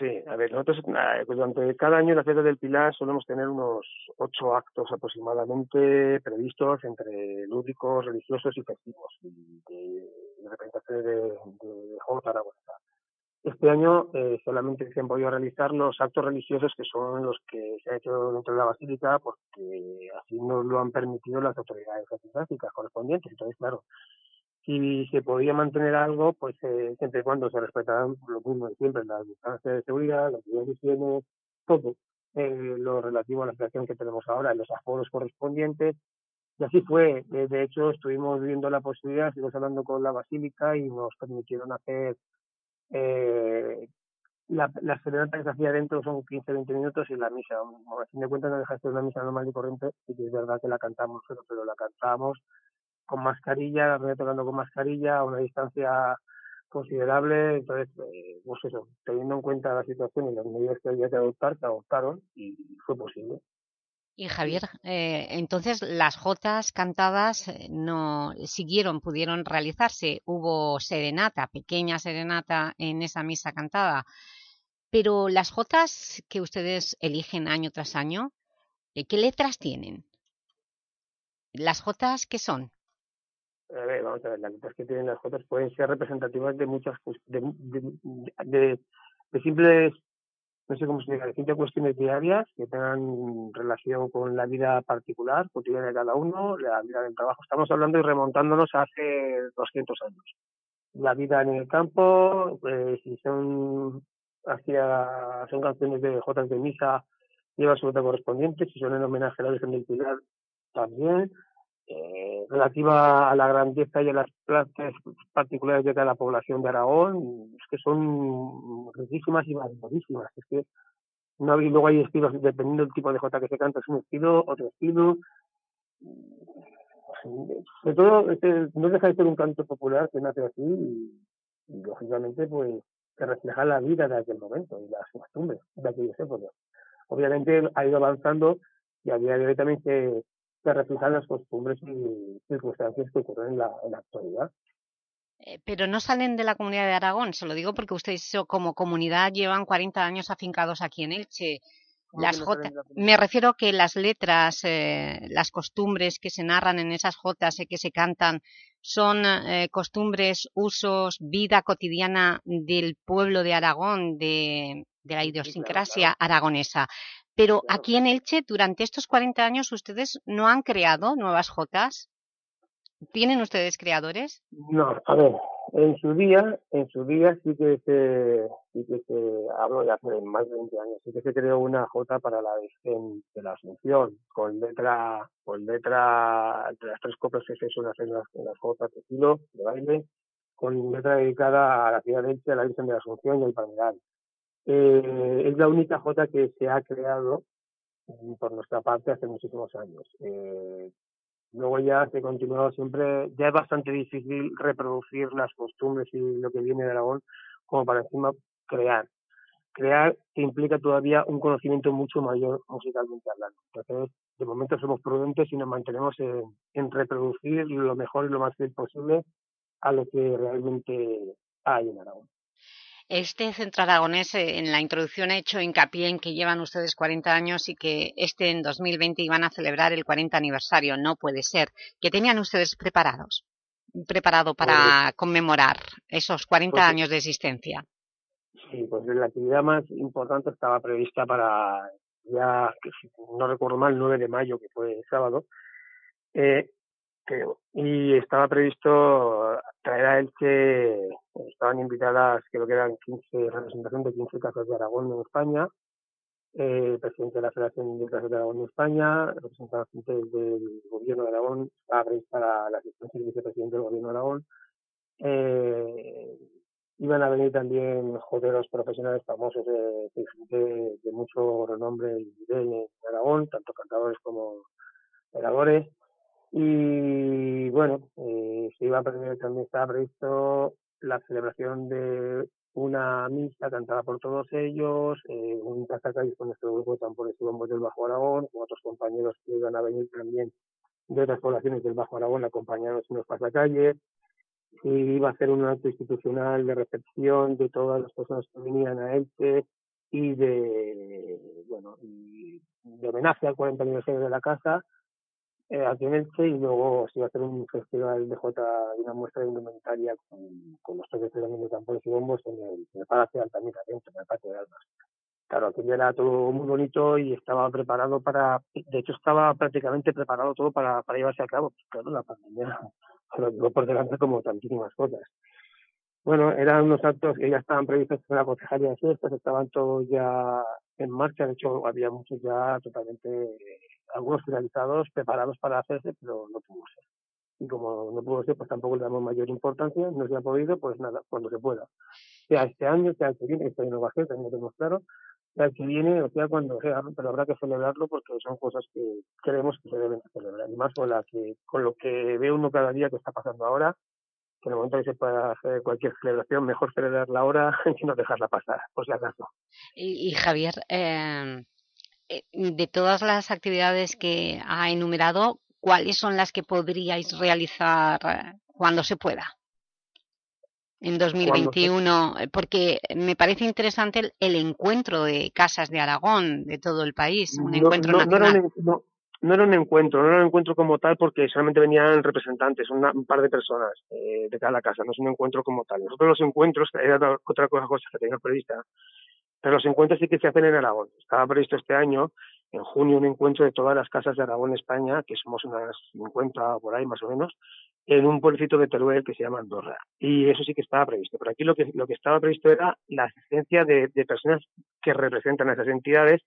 Sí, a ver, nosotros eh, pues durante cada año en la Fiesta del Pilar solemos tener unos ocho actos aproximadamente previstos entre lúdicos, religiosos y festivos, de, representaciones de, de, Jota Este año eh, solamente se han podido realizar los actos religiosos que son los que se han hecho dentro de la Basílica porque así nos lo han permitido las autoridades eclesiásticas correspondientes. Entonces, claro, si se podía mantener algo, pues eh, siempre y cuando se respetaran lo mismo siempre, las distancias de seguridad, las medidas de higiene, todo eh, lo relativo a la situación que tenemos ahora, los aforos correspondientes. Y así fue. De, hecho, estuvimos viendo la posibilidad, estuvimos hablando con la Basílica y nos permitieron hacer eh, la, la serenata que se hacía dentro son 15-20 minutos y la misa. A fin de cuentas no deja de ser una misa normal y corriente y es verdad que la cantamos, pero, pero la cantamos con mascarilla, la tocando con mascarilla a una distancia considerable, entonces, eh, pues eso, teniendo en cuenta la situación y las medidas que había que adoptar, se adoptaron y fue posible. Y Javier, eh, entonces las jotas cantadas eh, no siguieron, pudieron realizarse. Hubo serenata, pequeña serenata en esa misa cantada. Pero las jotas que ustedes eligen año tras año, ¿qué letras tienen? ¿Las jotas qué son? A ver, vamos a ver, las letras que tienen las Jotas pueden ser representativas de muchas, de, simples, no sé cómo se diga, de cuestiones diarias que tengan relación con la vida particular, cotidiana de cada uno, la vida del trabajo. Estamos hablando y remontándonos hace 200 años. La vida en el campo, pues, si son hacia, son canciones de Jotas de Misa, lleva su letra correspondiente, si son en homenaje a la Virgen del Pilar, también eh, relativa a la grandeza y a las plantas particulares de cada población de Aragón, es que son riquísimas y valiosísimas. Es que no luego hay estilos, dependiendo del tipo de jota que se canta, es un estilo, otro estilo. Sobre todo, este, no deja de ser un canto popular que nace así y, lógicamente, pues, que refleja la vida de aquel momento y las costumbres de aquellos épocas. Obviamente ha ido avanzando y a día que reflejan las costumbres y circunstancias que ocurren en la, en la actualidad. Eh, pero no salen de la comunidad de Aragón, se lo digo porque ustedes como comunidad llevan 40 años afincados aquí en Elche. Las J... Me refiero que las letras, eh, las costumbres que se narran en esas jotas y que se cantan son eh, costumbres, usos, vida cotidiana del pueblo de Aragón, de, de la idiosincrasia aragonesa. Pero aquí en Elche, durante estos 40 años, ¿ustedes no han creado nuevas Jotas? ¿Tienen ustedes creadores? No, a ver, en su día, en su día sí que se, sí que se, hablo de hace más de 20 años, sí que se creó una Jota para la Virgen de la Asunción, con letra, con letra, de las tres copias que se suelen hacer en las, en las Jotas de estilo, de baile, con letra dedicada a la ciudad de Elche, a la Virgen de la Asunción y al Palmeral. Eh, es la única J que se ha creado mm, por nuestra parte hace muchísimos años. Eh, luego ya se ha continuado siempre, ya es bastante difícil reproducir las costumbres y lo que viene de Aragón como para encima crear. Crear implica todavía un conocimiento mucho mayor musicalmente hablando. Entonces, de momento somos prudentes y nos mantenemos en, en reproducir lo mejor y lo más fiel posible a lo que realmente hay en Aragón. Este centro aragonés, eh, en la introducción he hecho hincapié en que llevan ustedes 40 años y que este en 2020 iban a celebrar el 40 aniversario. No puede ser. ¿Qué tenían ustedes preparados? preparado para pues conmemorar esos 40 pues años de existencia? Sí, pues la actividad más importante estaba prevista para ya, no recuerdo mal, el 9 de mayo, que fue el sábado, eh, y estaba previsto traer a que estaban invitadas, creo que eran 15, representación de 15 casas de Aragón en España, eh, presidente de la Federación de Casas de Aragón en España, representantes del Gobierno de Aragón, estaba prevista la, la asistencia del vicepresidente del Gobierno de Aragón, eh, iban a venir también joderos profesionales famosos de, de, de mucho renombre y nivel en Aragón, tanto cantadores como oradores. Y bueno, eh, se iba a también estaba previsto la celebración de una misa cantada por todos ellos, eh, un pasacalles con nuestro grupo de tambores y bombos del Bajo Aragón, con otros compañeros que iban a venir también de otras poblaciones del Bajo Aragón acompañados en los pasacalles, y iba a ser un acto institucional de recepción de todas las personas que venían a Elche y de, bueno, y de homenaje al 40 aniversario de la casa eh, aquí en Elche y luego se iba a hacer un festival de J y una muestra de indumentaria con, con los toques de tambores y bombos en el, en el Palacio de Altamira, dentro, en el Patio de Almas. Claro, aquello era todo muy bonito y estaba preparado para, de hecho estaba prácticamente preparado todo para, para llevarse a cabo. Claro, la pandemia lo llevó por delante como tantísimas cosas. Bueno, eran unos actos que ya estaban previstos en la concejalía de fiestas, estaban todos ya en marcha, de hecho había muchos ya totalmente, algunos finalizados, preparados para hacerse, pero no pudo ser. Y como no pudo ser, pues tampoco le damos mayor importancia, no se ha podido, pues nada, cuando se pueda. Sea este año, sea el que viene, esta innovación, también lo tenemos claro, sea el que viene, o sea cuando sea, pero habrá que celebrarlo porque son cosas que creemos que se deben celebrar. Y más con, la que, con lo que ve uno cada día que está pasando ahora, que en el momento que se pueda hacer cualquier celebración, mejor celebrarla ahora y no dejarla pasar, por si acaso. Y, y Javier, eh, de todas las actividades que ha enumerado, ¿cuáles son las que podríais realizar eh, cuando se pueda? En 2021, porque me parece interesante el, el, encuentro de casas de Aragón, de todo el país, un no, encuentro no, nacional. No, no era un encuentro, no era un encuentro como tal porque solamente venían representantes, una, un par de personas eh, de cada casa, no es un encuentro como tal. Nosotros los encuentros, era otra cosa, cosa que tenía prevista, pero los encuentros sí que se hacen en Aragón. Estaba previsto este año, en junio, un encuentro de todas las casas de Aragón, España, que somos unas 50 por ahí más o menos, en un pueblecito de Teruel que se llama Andorra. Y eso sí que estaba previsto. Pero aquí lo que, lo que estaba previsto era la asistencia de, de personas que representan a esas entidades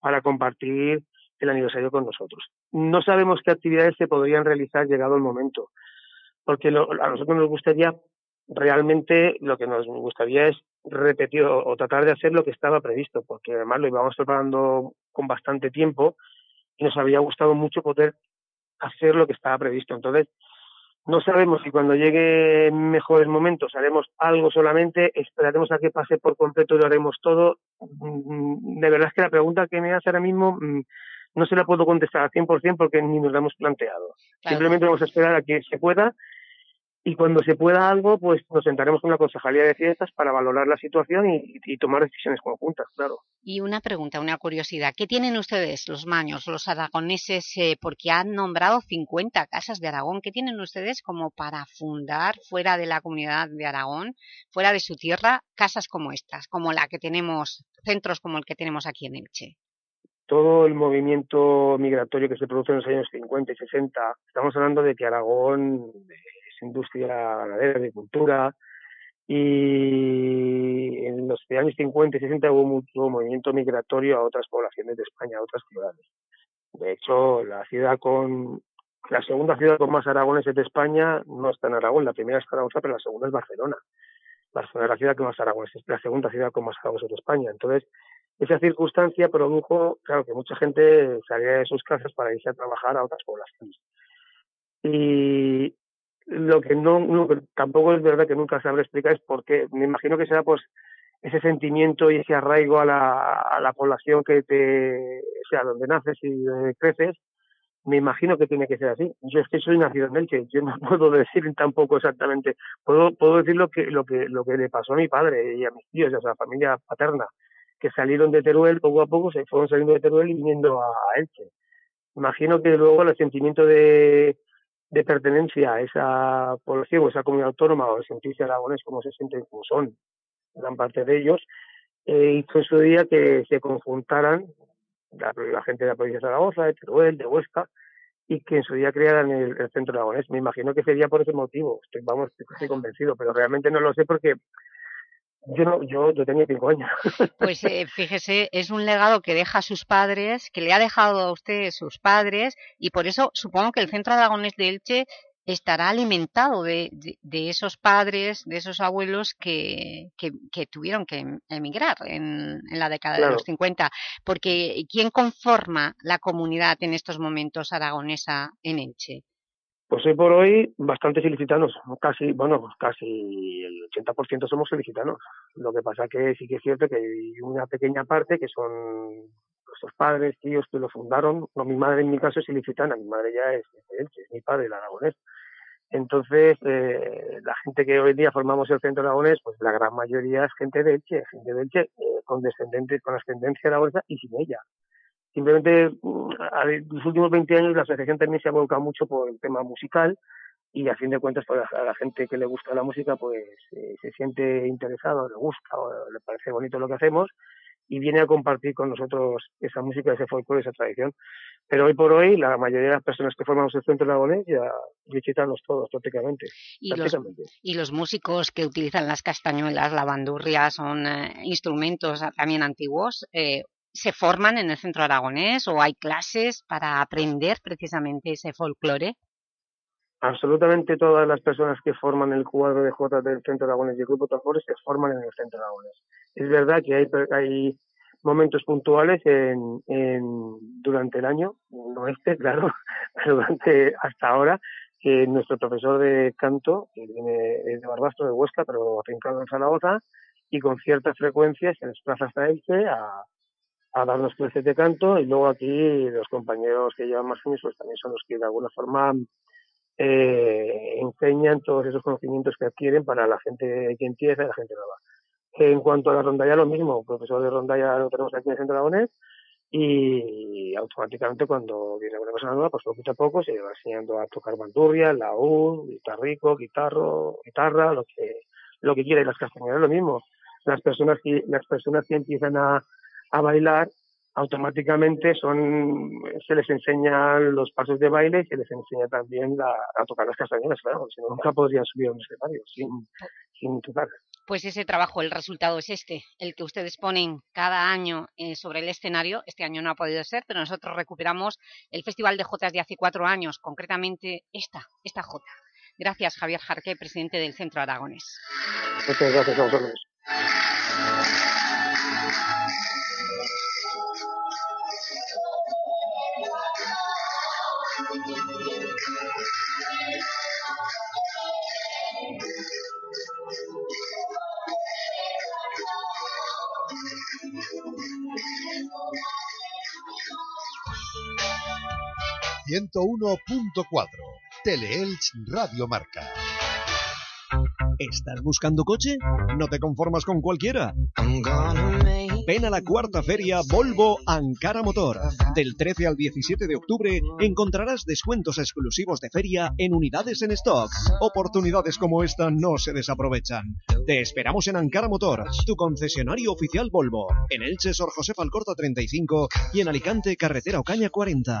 para compartir el aniversario con nosotros. No sabemos qué actividades se podrían realizar llegado el momento, porque lo, a nosotros nos gustaría realmente lo que nos gustaría es repetir o, tratar de hacer lo que estaba previsto, porque además lo íbamos preparando con bastante tiempo y nos habría gustado mucho poder hacer lo que estaba previsto. Entonces, no sabemos si cuando llegue mejores momentos haremos algo solamente, esperaremos a que pase por completo y lo haremos todo. De verdad es que la pregunta que me hace ahora mismo no se la puedo contestar al 100% porque ni nos la hemos planteado. Claro. Simplemente vamos a esperar a que se pueda y cuando se pueda algo, pues nos sentaremos con la Concejalía de Fiestas para valorar la situación y, y, tomar decisiones conjuntas, claro. Y una pregunta, una curiosidad. ¿Qué tienen ustedes, los maños, los aragoneses, eh, porque han nombrado 50 casas de Aragón? ¿Qué tienen ustedes como para fundar fuera de la comunidad de Aragón, fuera de su tierra, casas como estas, como la que tenemos, centros como el que tenemos aquí en Elche? todo el movimiento migratorio que se produce en los años 50 y 60, estamos hablando de que Aragón es industria ganadera, agricultura, y en los años 50 y 60 hubo mucho movimiento migratorio a otras poblaciones de España, a otras ciudades. De hecho, la ciudad con la segunda ciudad con más aragoneses de España no está en Aragón, la primera es Zaragoza, pero la segunda es Barcelona. Barcelona es la ciudad que más aragoneses, es la segunda ciudad con más aragoneses de España. Entonces, esa circunstancia produjo, claro, que mucha gente salía de sus casas para irse a trabajar a otras poblaciones. Y lo que no, no tampoco es verdad que nunca sabré explicar es por qué. Me imagino que será pues ese sentimiento y ese arraigo a la, a la población que te, o sea, donde naces y donde creces, me imagino que tiene que ser así. Yo es que soy nacido en Elche, yo no puedo decir tampoco exactamente, puedo, puedo decir lo que, lo que, lo que le pasó a mi padre y a mis tíos, a la familia paterna, que salieron de Teruel poco a poco, se fueron saliendo de Teruel y viniendo a, Elche. Imagino que luego el sentimiento de, de pertenencia a esa población o esa comunidad autónoma o el sentirse aragonés como se sienten, como son gran parte de ellos, eh, hizo en su día que se conjuntaran la, gente de la provincia de Zaragoza, de Teruel, de Huesca, y que en su día crearan el, centro aragonés. Me imagino que sería por ese motivo, estoy, vamos, estoy convencido, pero realmente no lo sé porque yo no, yo, yo tenía cinco años. Pues eh, fíjese, es un legado que deja a sus padres, que le ha dejado a usted sus padres, y por eso supongo que el Centro Aragonés de Elche estará alimentado de, de, esos padres, de esos abuelos que, que, tuvieron que emigrar en, en la década de los 50. Porque ¿quién conforma la comunidad en estos momentos aragonesa en Elche? Pues hoy por hoy, bastantes ilicitanos, casi, bueno, casi el 80% somos ilicitanos. Lo que pasa que sí que es cierto que hay una pequeña parte que son nuestros padres, tíos que lo fundaron. No, mi madre en mi caso es ilicitana, mi madre ya es, es, es mi padre, el aragonés. Entonces, eh, la gente que hoy día formamos el centro aragonés, pues la gran mayoría es gente de Elche, gente de Elche eh, con descendentes, con ascendencia aragonesa y sin ella. Simplemente, en los últimos 20 años la asociación también se ha volcado mucho por el tema musical y a fin de cuentas pues, a la gente que le gusta la música pues eh, se siente interesado, le gusta o le parece bonito lo que hacemos y viene a compartir con nosotros esa música, ese folclore, esa tradición. Pero hoy por hoy, la mayoría de las personas que formamos el Centro Aragonés ya visitanlos todos prácticamente. ¿Y los, y los músicos que utilizan las castañuelas, la bandurria, son eh, instrumentos también antiguos, eh, ¿se forman en el Centro Aragonés o hay clases para aprender precisamente ese folclore? Absolutamente todas las personas que forman el cuadro de J del Centro Aragonés y el Grupo Tambores se forman en el Centro Aragonés. Es verdad que hay, hay momentos puntuales en, en, durante el año, no este, claro, pero durante hasta ahora, que nuestro profesor de canto, que viene de Barbastro, de Huesca, pero afincado en Zaragoza, y con cierta frecuencia se desplaza hasta Elche a, a darnos clases de canto, y luego aquí los compañeros que llevan más años pues también son los que de alguna forma eh, enseñan todos esos conocimientos que adquieren para la gente que empieza y la gente nueva. En cuanto a la rondalla, lo mismo. profesor de rondalla lo tenemos aquí en el Centro Aragonés y automáticamente cuando viene una persona nueva, pues poquito a poco se va enseñando a tocar bandurria, laúd, guitarrico, guitarro, guitarra, lo que lo que quiera y las castañuelas lo mismo. Las personas que las personas que empiezan a, a bailar automáticamente son se les enseñan los pasos de baile y se les enseña también a tocar las castañuelas, claro, si no nunca podrían subir a un escenario sin, sin tocar pues ese trabajo, el resultado es este, el que ustedes ponen cada año eh, sobre el escenario. Este año no ha podido ser, pero nosotros recuperamos el Festival de Jotas de hace cuatro años, concretamente esta, esta Jota. Gracias, Javier Jarque, presidente del Centro Aragones. Muchas gracias a vosotros. 101.4 Teleelch Radio Marca. ¿Estás buscando coche? No te conformas con cualquiera. Ven a la cuarta feria Volvo Ankara Motor. Del 13 al 17 de octubre encontrarás descuentos exclusivos de feria en unidades en stock. Oportunidades como esta no se desaprovechan. Te esperamos en Ankara Motor, tu concesionario oficial Volvo. En Elche, Sor José Alcorta 35 y en Alicante, Carretera Ocaña 40.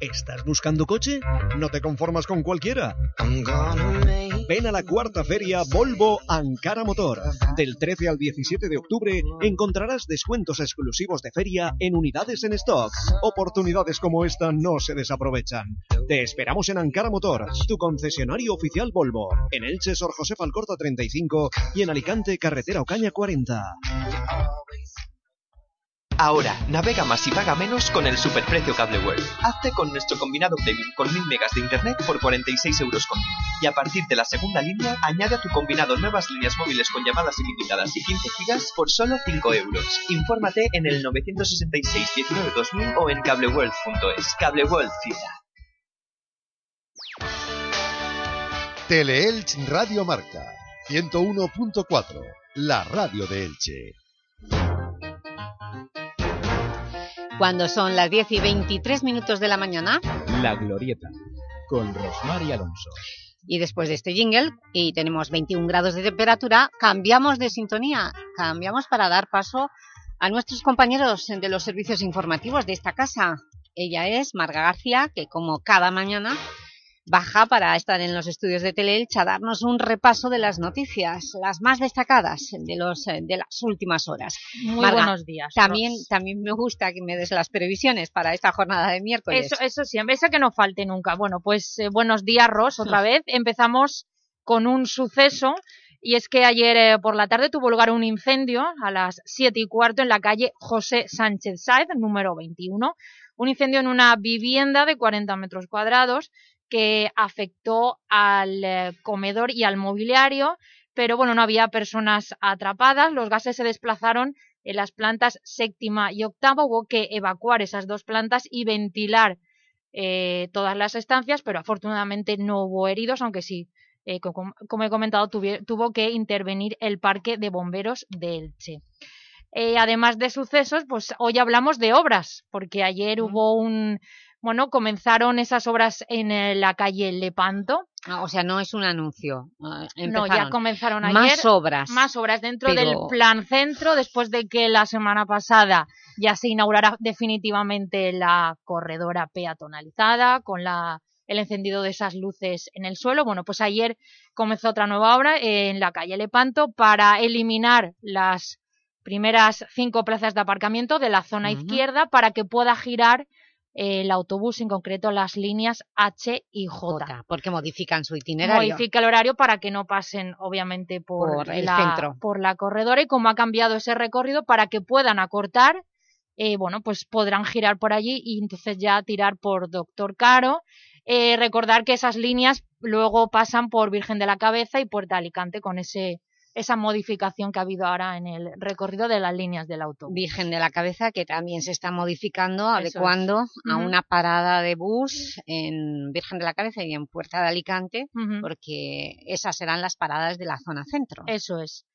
¿Estás buscando coche? ¿No te conformas con cualquiera? Ven a la cuarta feria Volvo Ankara Motor. Del 13 al 17 de octubre encontrarás descuentos exclusivos de feria en unidades en stock. Oportunidades como esta no se desaprovechan. Te esperamos en Ankara Motor, tu concesionario oficial Volvo. En Elche, Sor José Alcorta 35 y en Alicante, Carretera Ocaña 40. Ahora, navega más y paga menos con el superprecio Cable World. Hazte con nuestro combinado premium con 1000 megas de internet por 46 euros con Y a partir de la segunda línea, añade a tu combinado nuevas líneas móviles con llamadas ilimitadas y 15 gigas por solo 5 euros. Infórmate en el 966 19 2000 o en cableworld.es. Cable World Fibra. Teleelch Radio Marca 101.4, la radio de Elche. Cuando son las 10 y 23 minutos de la mañana. La Glorieta, con Rosmar y Alonso. Y después de este jingle, y tenemos 21 grados de temperatura, cambiamos de sintonía, cambiamos para dar paso a nuestros compañeros de los servicios informativos de esta casa. Ella es Marga García, que como cada mañana baja para estar en los estudios de Teleelch a darnos un repaso de las noticias, las más destacadas de, los, eh, de las últimas horas. Muy buenos días. También, también me gusta que me des las previsiones para esta jornada de miércoles. Eso, eso siempre, eso que no falte nunca. Bueno, pues eh, buenos días, Ros, otra vez. Empezamos con un suceso y es que ayer eh, por la tarde tuvo lugar un incendio a las siete y cuarto en la calle José Sánchez Saez, número 21. Un incendio en una vivienda de 40 metros cuadrados que afectó al eh, comedor y al mobiliario, pero bueno, no había personas atrapadas, los gases se desplazaron en las plantas séptima y octava, hubo que evacuar esas dos plantas y ventilar eh, todas las estancias, pero afortunadamente no hubo heridos, aunque sí, eh, como, he comentado, tuvo que intervenir el parque de bomberos de Elche. además de sucesos, pues hoy hablamos de obras, porque ayer hubo un, bueno, comenzaron esas obras en eh, la calle Lepanto. Ah, o sea, no es un anuncio. Ah, no, ya comenzaron ayer. Más obras. Más obras dentro del plan centro, después de que la semana pasada ya se inaugurara definitivamente la corredora peatonalizada con la el encendido de esas luces en el suelo. Bueno, pues ayer comenzó otra nueva obra en la calle Lepanto para eliminar las primeras cinco plazas de aparcamiento de la zona izquierda para que pueda girar el autobús, en concreto las líneas H y J. porque modifican su itinerario. Modifica el horario para que no pasen, obviamente, por, el la, centro. por la corredora y como ha cambiado ese recorrido para que puedan acortar, eh, bueno, pues podrán girar por allí y entonces ya tirar por Doctor Caro. Eh, recordar que esas líneas luego pasan por Virgen de la Cabeza y Puerta Alicante con ese esa modificación que ha habido ahora en el recorrido de las líneas del autobús. Virgen de la Cabeza, que también se está modificando, adecuando a una parada de bus en Virgen de la Cabeza y en Puerta de Alicante, porque esas serán las paradas de la zona centro. Eso es.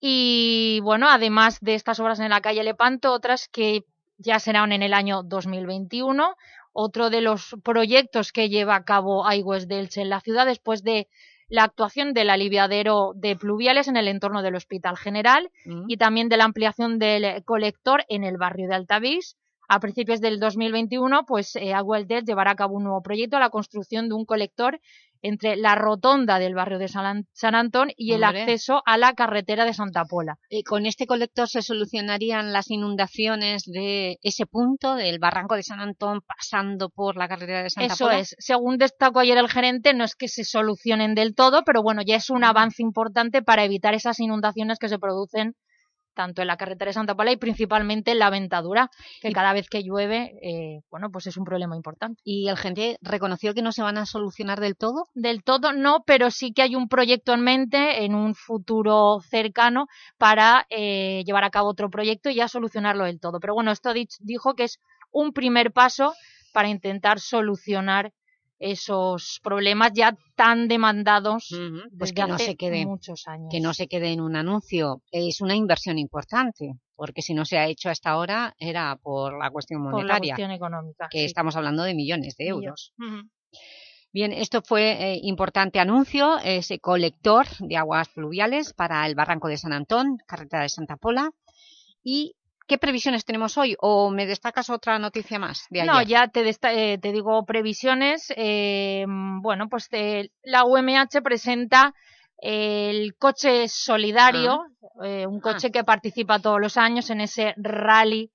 Y bueno, además de estas obras en la calle Lepanto, otras que ya serán en el año 2021, otro de los proyectos que lleva a cabo Aigües Delche en la ciudad después de la actuación del aliviadero de pluviales en el entorno del Hospital General mm. y también de la ampliación del colector en el barrio de Altavís. a principios del 2021, pues eh, llevará a cabo un nuevo proyecto, la construcción de un colector entre la rotonda del barrio de San, Antón y el acceso a la carretera de Santa Pola. ¿Y ¿Con este colector se solucionarían las inundaciones de ese punto, del barranco de San Antón, pasando por la carretera de Santa Pola? Eso es. Según destacó ayer el gerente, no es que se solucionen del todo, pero bueno, ya es un avance importante para evitar esas inundaciones que se producen tanto en la carretera de Santa Paula y principalmente en la Ventadura, que cada vez que llueve, eh, bueno, pues es un problema importante. ¿Y el gente reconoció que no se van a solucionar del todo? Del todo no, pero sí que hay un proyecto en mente en un futuro cercano para eh, llevar a cabo otro proyecto y ya solucionarlo del todo. Pero bueno, esto dijo que es un primer paso para intentar solucionar esos problemas ya tan demandados pues que no se quede, muchos años. Que no se quede en un anuncio. Es una inversión importante, porque si no se ha hecho hasta ahora era por la cuestión monetaria. Por la cuestión económica. Que estamos hablando de millones de euros. Bien, esto fue eh, importante anuncio, ese colector de aguas pluviales para el Barranco de San Antón, carretera de Santa Pola, y ¿Qué previsiones tenemos hoy? ¿O me destacas otra noticia más de ayer? No, ya te, eh, te digo previsiones. Eh, bueno, pues la UMH presenta el coche solidario, ah. eh, un coche ah. que participa todos los años en ese rally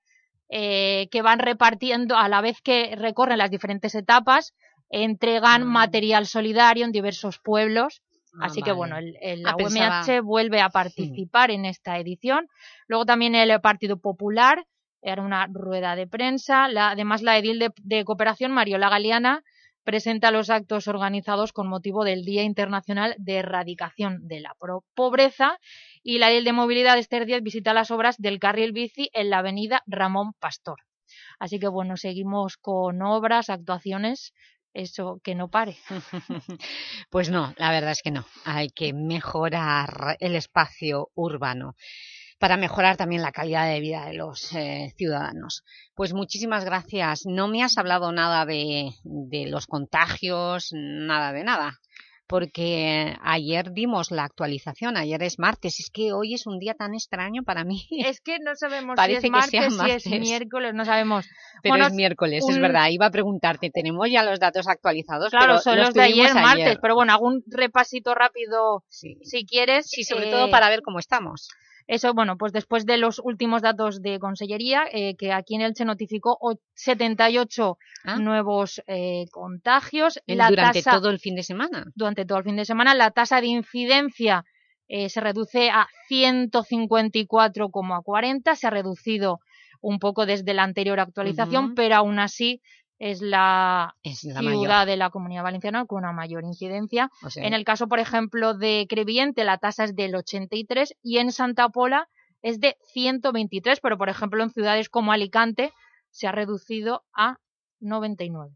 que van repartiendo a la vez que recorren las diferentes etapas, entregan ah. material solidario en diversos pueblos Ah, Así que bueno, el, la UMH vuelve a participar en esta edición. Luego también el Partido Popular era una rueda de prensa. además, la edil de, cooperación, Mariola Galeana, presenta los actos organizados con motivo del Día Internacional de Erradicación de la Pobreza y la edil de movilidad Esther Díaz visita las obras del carril bici en la avenida Ramón Pastor. Así que bueno, seguimos con obras, actuaciones eso que no pare. pues no, la verdad es que no. Hay que mejorar el espacio urbano para mejorar también la calidad de vida de los eh, ciudadanos. Pues muchísimas gracias. No me has hablado nada de, de los contagios, nada de nada porque ayer dimos la actualización, ayer es martes, es que hoy es un día tan extraño para mí. Es que no sabemos si es martes, si es miércoles, no sabemos. Pero es miércoles, es verdad, iba a preguntarte, tenemos ya los datos actualizados, Claro, pero son los, de ayer, martes, pero bueno, algún repasito rápido si quieres. Sí, sobre todo para ver cómo estamos. Eso, bueno, pues después de los últimos datos de Consellería, eh, que aquí en Elche notificó 78 ah. nuevos eh, contagios. ¿Durante todo el fin de semana? Durante todo el fin de semana. La tasa de incidencia eh, se reduce a 154,40, se ha reducido un poco desde la anterior actualización, pero aún así es la, ciudad de la Comunidad Valenciana con una mayor incidencia. En el caso, por ejemplo, de Creviente, la tasa es del 83 y en Santa Pola es de 123, pero por ejemplo en ciudades como Alicante se ha reducido a 99.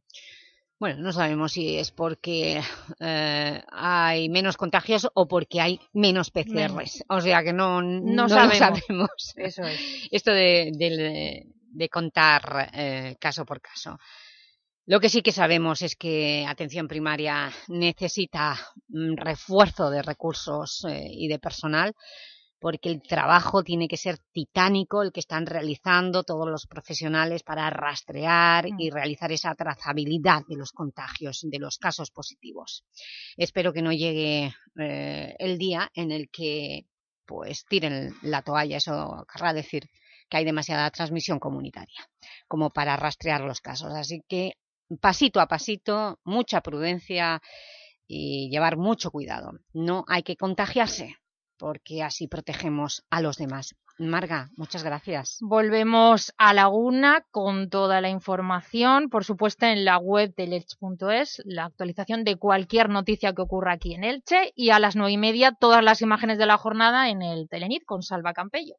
Bueno, no sabemos si es porque eh, hay menos contagios o porque hay menos PCRs. O sea que no, no, sabemos. Eso es. Esto de, de, contar eh, caso por caso. Lo que sí que sabemos es que atención primaria necesita mm, refuerzo de recursos eh, y de personal porque el trabajo tiene que ser titánico, el que están realizando todos los profesionales para rastrear y mm. realizar esa trazabilidad de los contagios, de los casos positivos. Espero que no llegue eh, el día en el que pues tiren la toalla, eso querrá decir que hay demasiada transmisión comunitaria como para rastrear los casos. Así que pasito a pasito, mucha prudencia y llevar mucho cuidado. No hay que contagiarse, porque así protegemos a los demás. Marga, muchas gracias. Volvemos a Laguna con toda la información, por supuesto en la web de Elche.es, la actualización de cualquier noticia que ocurra aquí en Elche y a las nueve y media todas las imágenes de la jornada en el Telenit con Salva Campello.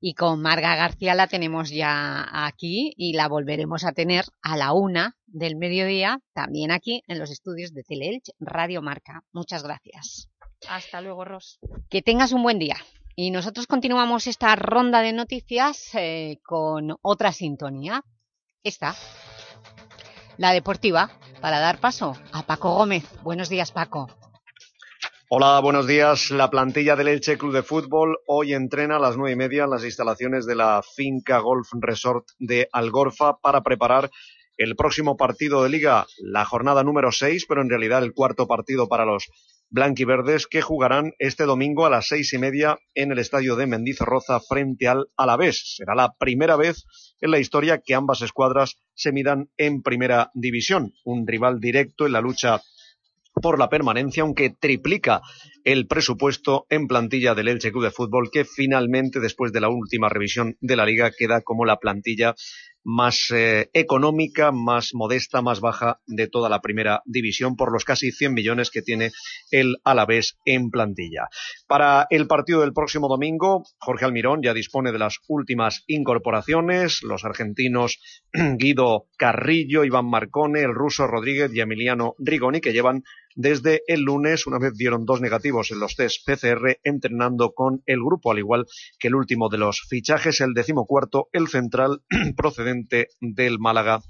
Y con Marga García la tenemos ya aquí y la volveremos a tener a la una del mediodía, también aquí en los estudios de Teleelch Radio Marca. Muchas gracias. Hasta luego, Ros. Que tengas un buen día. Y nosotros continuamos esta ronda de noticias eh, con otra sintonía. Esta, la deportiva, para dar paso a Paco Gómez. Buenos días, Paco. Hola, buenos días. La plantilla del Elche Club de Fútbol hoy entrena a las nueve y media en las instalaciones de la finca Golf Resort de Algorfa para preparar el próximo partido de liga, la jornada número seis, pero en realidad el cuarto partido para los blanquiverdes que jugarán este domingo a las seis y media en el estadio de Mendizorroza frente al Alavés. Será la primera vez en la historia que ambas escuadras se midan en primera división, un rival directo en la lucha por la permanencia, aunque triplica el presupuesto en plantilla del Elche Club de Fútbol, que finalmente, después de la última revisión de la liga, queda como la plantilla más eh, económica, más modesta, más baja de toda la primera división por los casi 100 millones que tiene el Alavés en plantilla. Para el partido del próximo domingo, Jorge Almirón ya dispone de las últimas incorporaciones, los argentinos Guido Carrillo, Iván Marcone, el ruso Rodríguez y Emiliano Rigoni, que llevan desde el lunes, una vez dieron dos negativos en los test PCR, entrenando con el grupo, al igual que el último de los fichajes, el decimocuarto, el central procedente del Málaga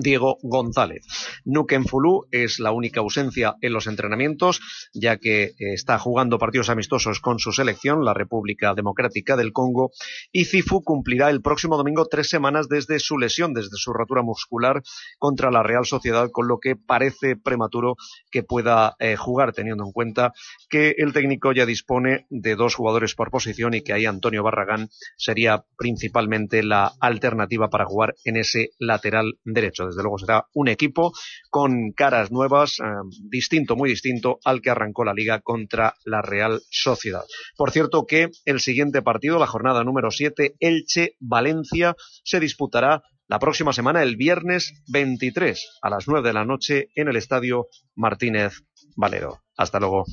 Diego González. Nuken Fulu es la única ausencia en los entrenamientos, ya que eh, está jugando partidos amistosos con su selección, la República Democrática del Congo, y Cifu cumplirá el próximo domingo tres semanas desde su lesión, desde su rotura muscular contra la Real Sociedad, con lo que parece prematuro que pueda eh, jugar, teniendo en cuenta que el técnico ya dispone de dos jugadores por posición y que ahí Antonio Barragán sería principalmente la alternativa para jugar en ese lateral derecho. Desde luego será un equipo con caras nuevas, eh, distinto, muy distinto al que arrancó la liga contra la Real Sociedad. Por cierto que el siguiente partido, la jornada número 7, Elche-Valencia, se disputará la próxima semana, el viernes 23 a las 9 de la noche en el Estadio Martínez Valero. Hasta luego.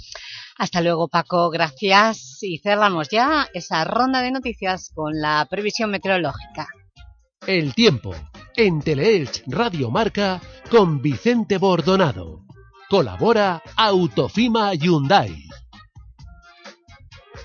Hasta luego, Paco. Gracias. Y cerramos ya esa ronda de noticias con la previsión meteorológica. El tiempo en Teleelch Radio Marca con Vicente Bordonado. Colabora Autofima Hyundai.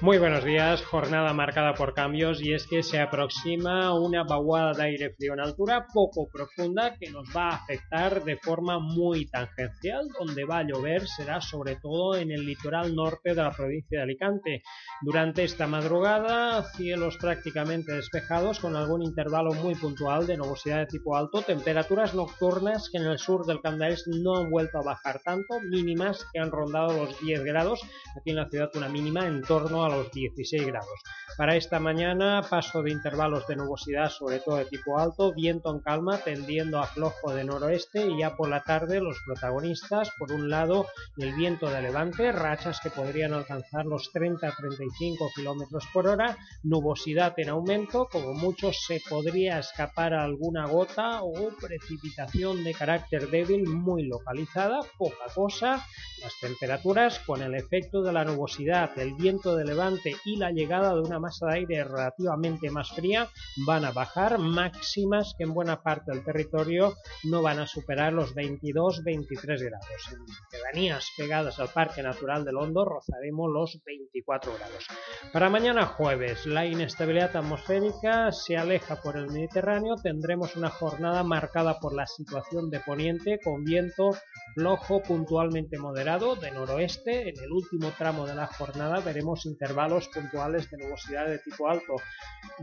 Muy buenos días, jornada marcada por cambios y es que se aproxima una vaguada de aire frío en altura poco profunda que nos va a afectar de forma muy tangencial. Donde va a llover será sobre todo en el litoral norte de la provincia de Alicante. Durante esta madrugada, cielos prácticamente despejados con algún intervalo muy puntual de nubosidad de tipo alto, temperaturas nocturnas que en el sur del Candaes no han vuelto a bajar tanto, mínimas que han rondado los 10 grados, aquí en la ciudad una mínima en torno a los 16 grados. Para esta mañana paso de intervalos de nubosidad sobre todo de tipo alto, viento en calma tendiendo a flojo de noroeste y ya por la tarde los protagonistas, por un lado el viento de levante, rachas que podrían alcanzar los 30-35 kilómetros por hora, nubosidad en aumento, como mucho se podría escapar alguna gota o precipitación de carácter débil muy localizada, poca cosa, las temperaturas con el efecto de la nubosidad, el viento de levante y la llegada de una masa de aire relativamente más fría van a bajar máximas que en buena parte del territorio no van a superar los 22-23 grados. En pedanías pegadas al Parque Natural del Hondo rozaremos los 24 grados. Para mañana jueves la inestabilidad atmosférica se aleja por el Mediterráneo, tendremos una jornada marcada por la situación de poniente con viento flojo puntualmente moderado de noroeste. En el último tramo de la jornada veremos intervalos puntuales de nubosidad de tipo alto.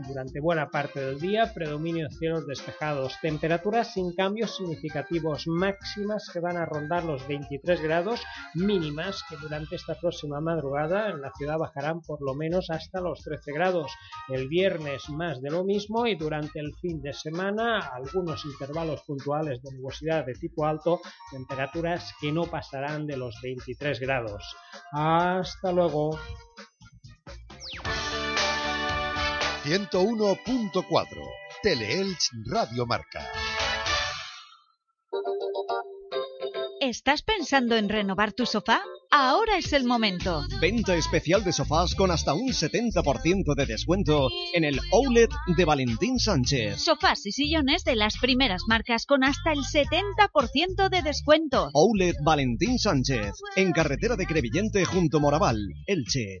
Durante buena parte del día, predominio de cielos despejados. Temperaturas sin cambios significativos máximas que van a rondar los 23 grados, mínimas que durante esta próxima madrugada en la ciudad bajarán por lo menos hasta los 13 grados. El viernes más de lo mismo y durante el fin de semana algunos intervalos puntuales de nubosidad de tipo alto, temperaturas que no pasarán de los 23 grados. Hasta luego. 101.4 Teleelch Radio Marca. ¿Estás pensando en renovar tu sofá? Ahora es el momento. Venta especial de sofás con hasta un 70% de descuento en el Outlet de Valentín Sánchez. Sofás y sillones de las primeras marcas con hasta el 70% de descuento. Outlet Valentín Sánchez, en carretera de Crevillente junto Moraval, Elche.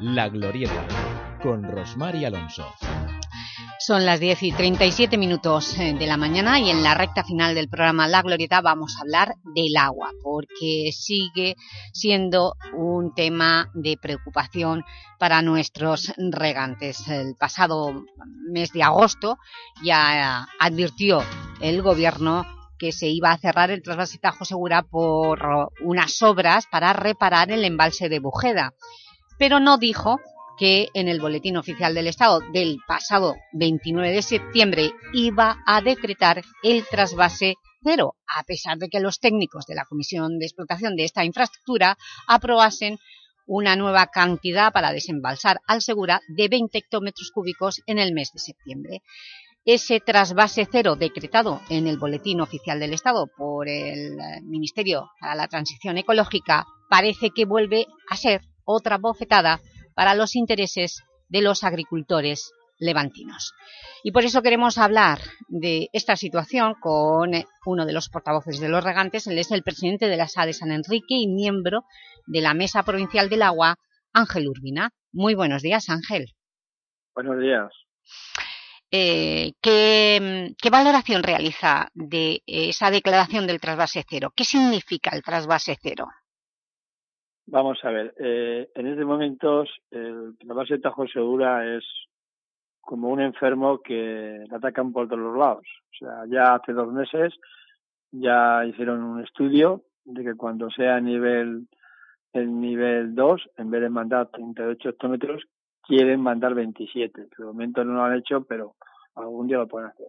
La Glorieta, con Rosmar y Alonso. Son las 10 y 37 minutos eh, de la mañana y en la recta final del programa La Glorieta vamos a hablar del agua, porque sigue siendo un tema de preocupación para nuestros regantes. El pasado mes de agosto ya advirtió el Gobierno que se iba a cerrar el trasvase Tajo Segura por unas obras para reparar el embalse de Bujeda pero no dijo que en el Boletín Oficial del Estado del pasado 29 de septiembre iba a decretar el trasvase cero, a pesar de que los técnicos de la Comisión de Explotación de esta infraestructura aprobasen una nueva cantidad para desembalsar al Segura de 20 hectómetros cúbicos en el mes de septiembre. Ese trasvase cero decretado en el Boletín Oficial del Estado por el Ministerio para la Transición Ecológica parece que vuelve a ser otra bofetada para los intereses de los agricultores levantinos. Y por eso queremos hablar de esta situación con uno de los portavoces de los regantes, él es el presidente de la SA de San Enrique y miembro de la Mesa Provincial del Agua, Ángel Urbina. Muy buenos días, Ángel. Buenos días. Eh, ¿qué, ¿Qué valoración realiza de esa declaración del trasvase cero? ¿Qué significa el trasvase cero? Vamos a ver, eh, en este momento el trasvase Tajo Segura es como un enfermo que le atacan por todos los lados. O sea, ya hace dos meses ya hicieron un estudio de que cuando sea nivel el nivel 2, en vez de mandar 38 hectómetros, quieren mandar 27. De momento no lo han hecho, pero algún día lo pueden hacer.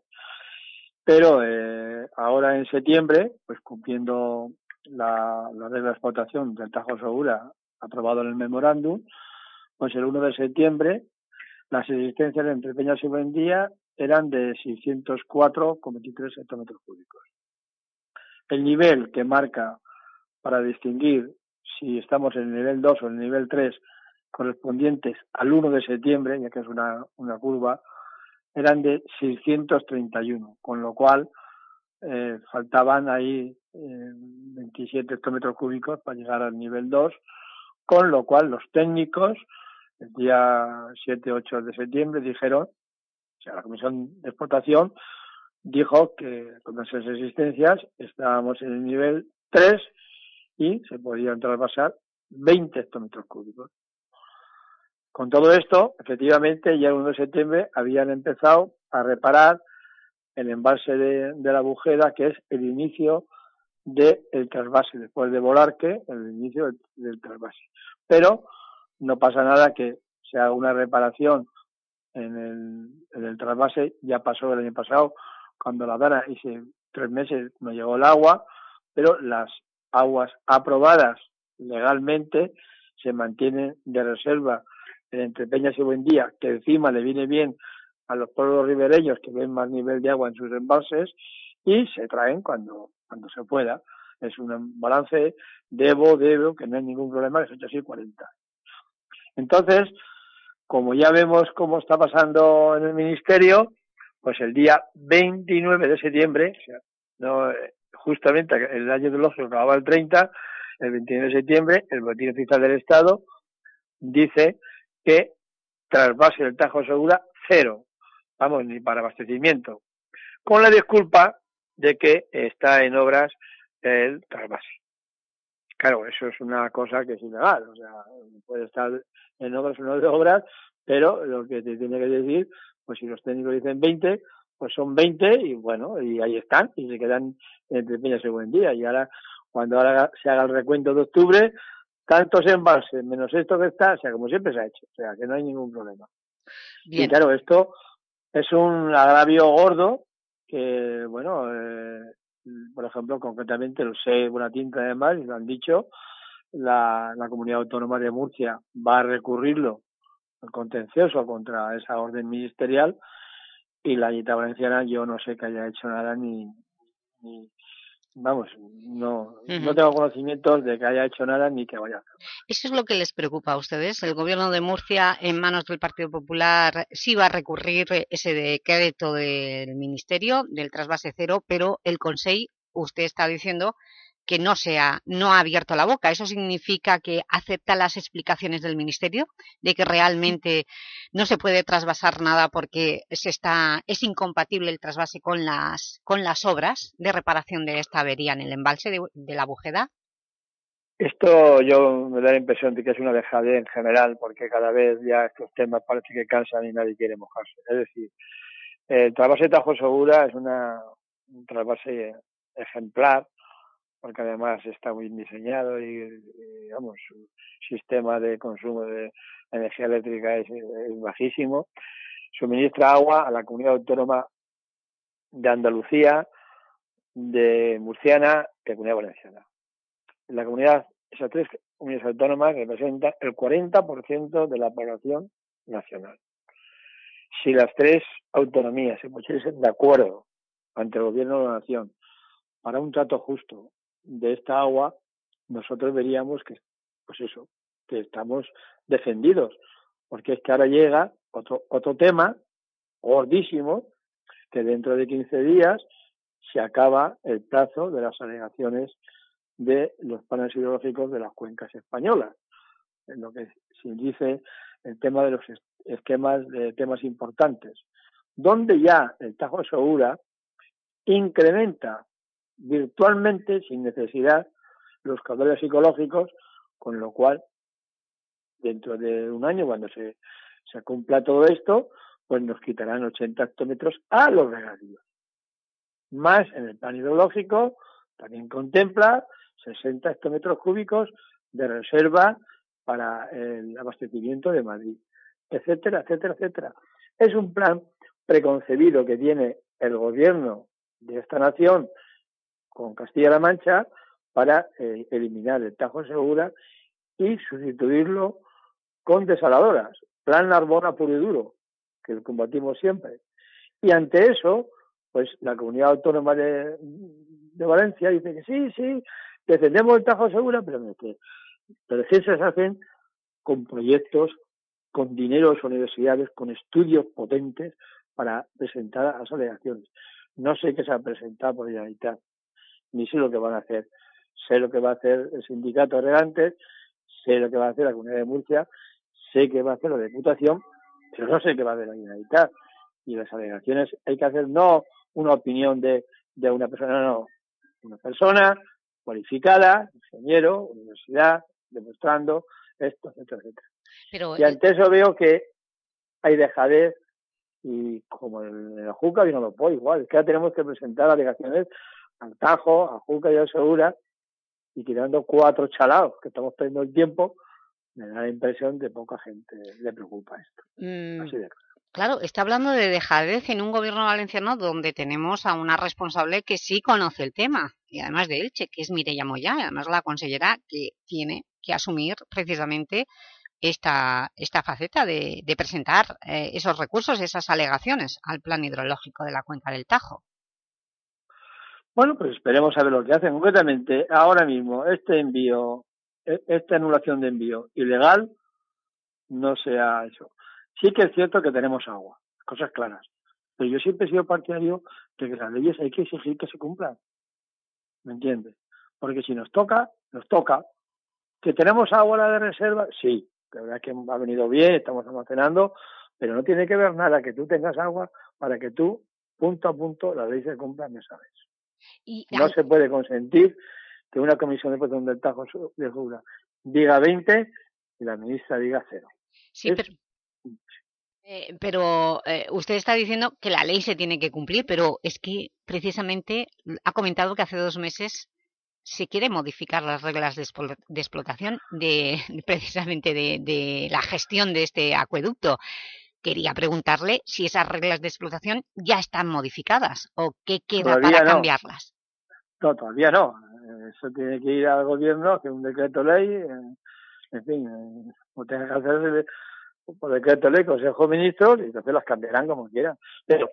Pero eh, ahora en septiembre, pues cumpliendo la, la regla de explotación del Tajo Segura aprobado en el memorándum, pues el 1 de septiembre las existencias entre Peñas y Buendía eran de 604,23 hectómetros cúbicos. El nivel que marca para distinguir si estamos en el nivel 2 o en el nivel 3 correspondientes al 1 de septiembre, ya que es una, una curva, eran de 631, con lo cual eh, faltaban ahí 27 hectómetros cúbicos para llegar al nivel 2, con lo cual los técnicos el día 7-8 de septiembre dijeron, o sea, la Comisión de Explotación dijo que con esas existencias estábamos en el nivel 3 y se podían traspasar 20 hectómetros cúbicos. Con todo esto, efectivamente, ya el 1 de septiembre habían empezado a reparar el embalse de la Bujeda, que es el inicio del el trasvase, después de Volarque, el inicio del, del, trasvase. Pero no pasa nada que se haga una reparación en el, en el trasvase, ya pasó el año pasado, cuando la Dana hice tres meses no llegó el agua, pero las aguas aprobadas legalmente se mantienen de reserva entre Peñas y Buendía, que encima le viene bien a los pueblos ribereños que ven más nivel de agua en sus embalses y se traen cuando, cuando se pueda. Es un balance debo, debo, que no hay ningún problema, es 8 y 40. Entonces, como ya vemos cómo está pasando en el Ministerio, pues el día 29 de septiembre, o sea, no, justamente el año del ocio acababa el 30, el 29 de septiembre, el Boletín Oficial del Estado dice que trasvase del Tajo Segura cero, vamos, ni para abastecimiento, con la disculpa de que está en obras el trasvase. Claro, eso es una cosa que es ilegal, o sea, puede estar en obras o no de obras, pero lo que te tiene que decir, pues si los técnicos dicen 20, pues son 20 y bueno, y ahí están, y se quedan entre Peñas y Buen Día. Y ahora, cuando ahora se haga el recuento de octubre, tantos embalses menos esto que está, o sea, como siempre se ha hecho, o sea, que no hay ningún problema. Y claro, esto es un agravio gordo que, bueno, eh, por ejemplo, concretamente lo sé buena tinta además, lo han dicho, la, la comunidad autónoma de Murcia va a recurrirlo al contencioso contra esa orden ministerial y la Unidad Valenciana yo no sé que haya hecho nada ni, ni vamos, no, no tengo conocimientos de que haya hecho nada ni que vaya a hacer. ¿Eso es lo que les preocupa a ustedes? El gobierno de Murcia, en manos del Partido Popular, sí va a recurrir ese decreto del Ministerio, del trasvase cero, pero el Consejo, usted está diciendo que no, sea, no ha abierto la boca. ¿Eso significa que acepta las explicaciones del Ministerio de que realmente no se puede trasvasar nada porque se está, es incompatible el trasvase con las, con las obras de reparación de esta avería en el embalse de, la Bujeda? Esto yo me da la impresión de que es una dejadez en general porque cada vez ya estos temas parece que cansan y nadie quiere mojarse. Es decir, el trasvase de Tajo Segura es una, un trasvase ejemplar porque además está muy diseñado y, vamos, su sistema de consumo de energía eléctrica es, bajísimo. Suministra agua a la comunidad autónoma de Andalucía, de Murciana y de Comunidad Valenciana. La comunidad, esas tres comunidades autónomas representan el 40% de la población nacional. Si las tres autonomías se pusiesen de acuerdo ante el gobierno de la nación para un trato justo de esta agua, nosotros veríamos que, pues eso, que estamos defendidos, porque es que ahora llega otro, otro tema gordísimo, que dentro de 15 días se acaba el plazo de las alegaciones de los planes hidrológicos de las cuencas españolas, en lo que se dice el tema de los esquemas de temas importantes, donde ya el Tajo Segura incrementa virtualmente, sin necesidad, los caudales psicológicos, con lo cual, dentro de un año, cuando se, se cumpla todo esto, pues nos quitarán 80 hectómetros a los regadíos. Más en el plan hidrológico, también contempla 60 hectómetros cúbicos de reserva para el abastecimiento de Madrid, etcétera, etcétera, etcétera. Es un plan preconcebido que tiene el gobierno de esta nación con Castilla-La Mancha para eh, eliminar el Tajo Segura y sustituirlo con desaladoras, plan Narbona puro y duro, que combatimos siempre. Y ante eso, pues la comunidad autónoma de, Valencia dice que sí, sí, defendemos el Tajo Segura, pero que pero se hacen con proyectos, con dineros universidades, con estudios potentes para presentar a las alegaciones. No sé qué se ha presentado por Generalitat, ni sé lo que van a hacer. Sé lo que va a hacer el sindicato Regantes, sé lo que va a hacer la Comunidad de Murcia, sé que va a hacer la Diputación, pero no sé qué va a hacer la Generalitat. Y las alegaciones hay que hacer no una opinión de, de una persona, no, una persona cualificada, ingeniero, universidad, demostrando esto, etcétera, etcétera. y ante eso veo que hay dejadez y como en la Juca vino lo puedo igual, es que ahora tenemos que presentar alegaciones al Tajo, a Juca y a Segura, y tirando cuatro chalados, que estamos perdiendo el tiempo, me da la impresión de poca gente le preocupa esto. Mm, claro. está hablando de dejadez en un gobierno valenciano donde tenemos a una responsable que sí conoce el tema, y además de Elche, que es Mireia Moya, y además la consellera que tiene que asumir precisamente esta, esta faceta de, presentar eh, esos recursos, esas alegaciones al plan hidrológico de la cuenca del Tajo. Bueno, pues esperemos a ver lo que hacen. Concretamente, ahora mismo, este envío, e, esta anulación de envío ilegal, no se ha hecho. Sí que es cierto que tenemos agua, cosas claras. Pero yo siempre he sido partidario de que las leyes hay que exigir que se cumplan. ¿Me entiendes? Porque si nos toca, nos toca. ¿Que tenemos agua la de reserva? Sí, la verdad es que ha venido bien, estamos almacenando, pero no tiene que ver nada que tú tengas agua para que tú, punto a punto, la ley se cumpla, ya no se puede consentir que una comisión de protección del Tajo de Jura diga 20 y la ministra diga cero. Sí, pero, eh, pero eh, usted está diciendo que la ley se tiene que cumplir, pero es que precisamente ha comentado que hace dos meses se quiere modificar las reglas de, explotación de, precisamente de, la gestión de este acueducto. Quería preguntarle si esas reglas de explotación ya están modificadas o qué queda para cambiarlas. No, todavía no. Eso tiene que ir al gobierno, que un decreto ley, eh, en fin, eh, o tenga que hacerse por decreto ley, Consejo de Ministros, y entonces las cambiarán como quieran. Pero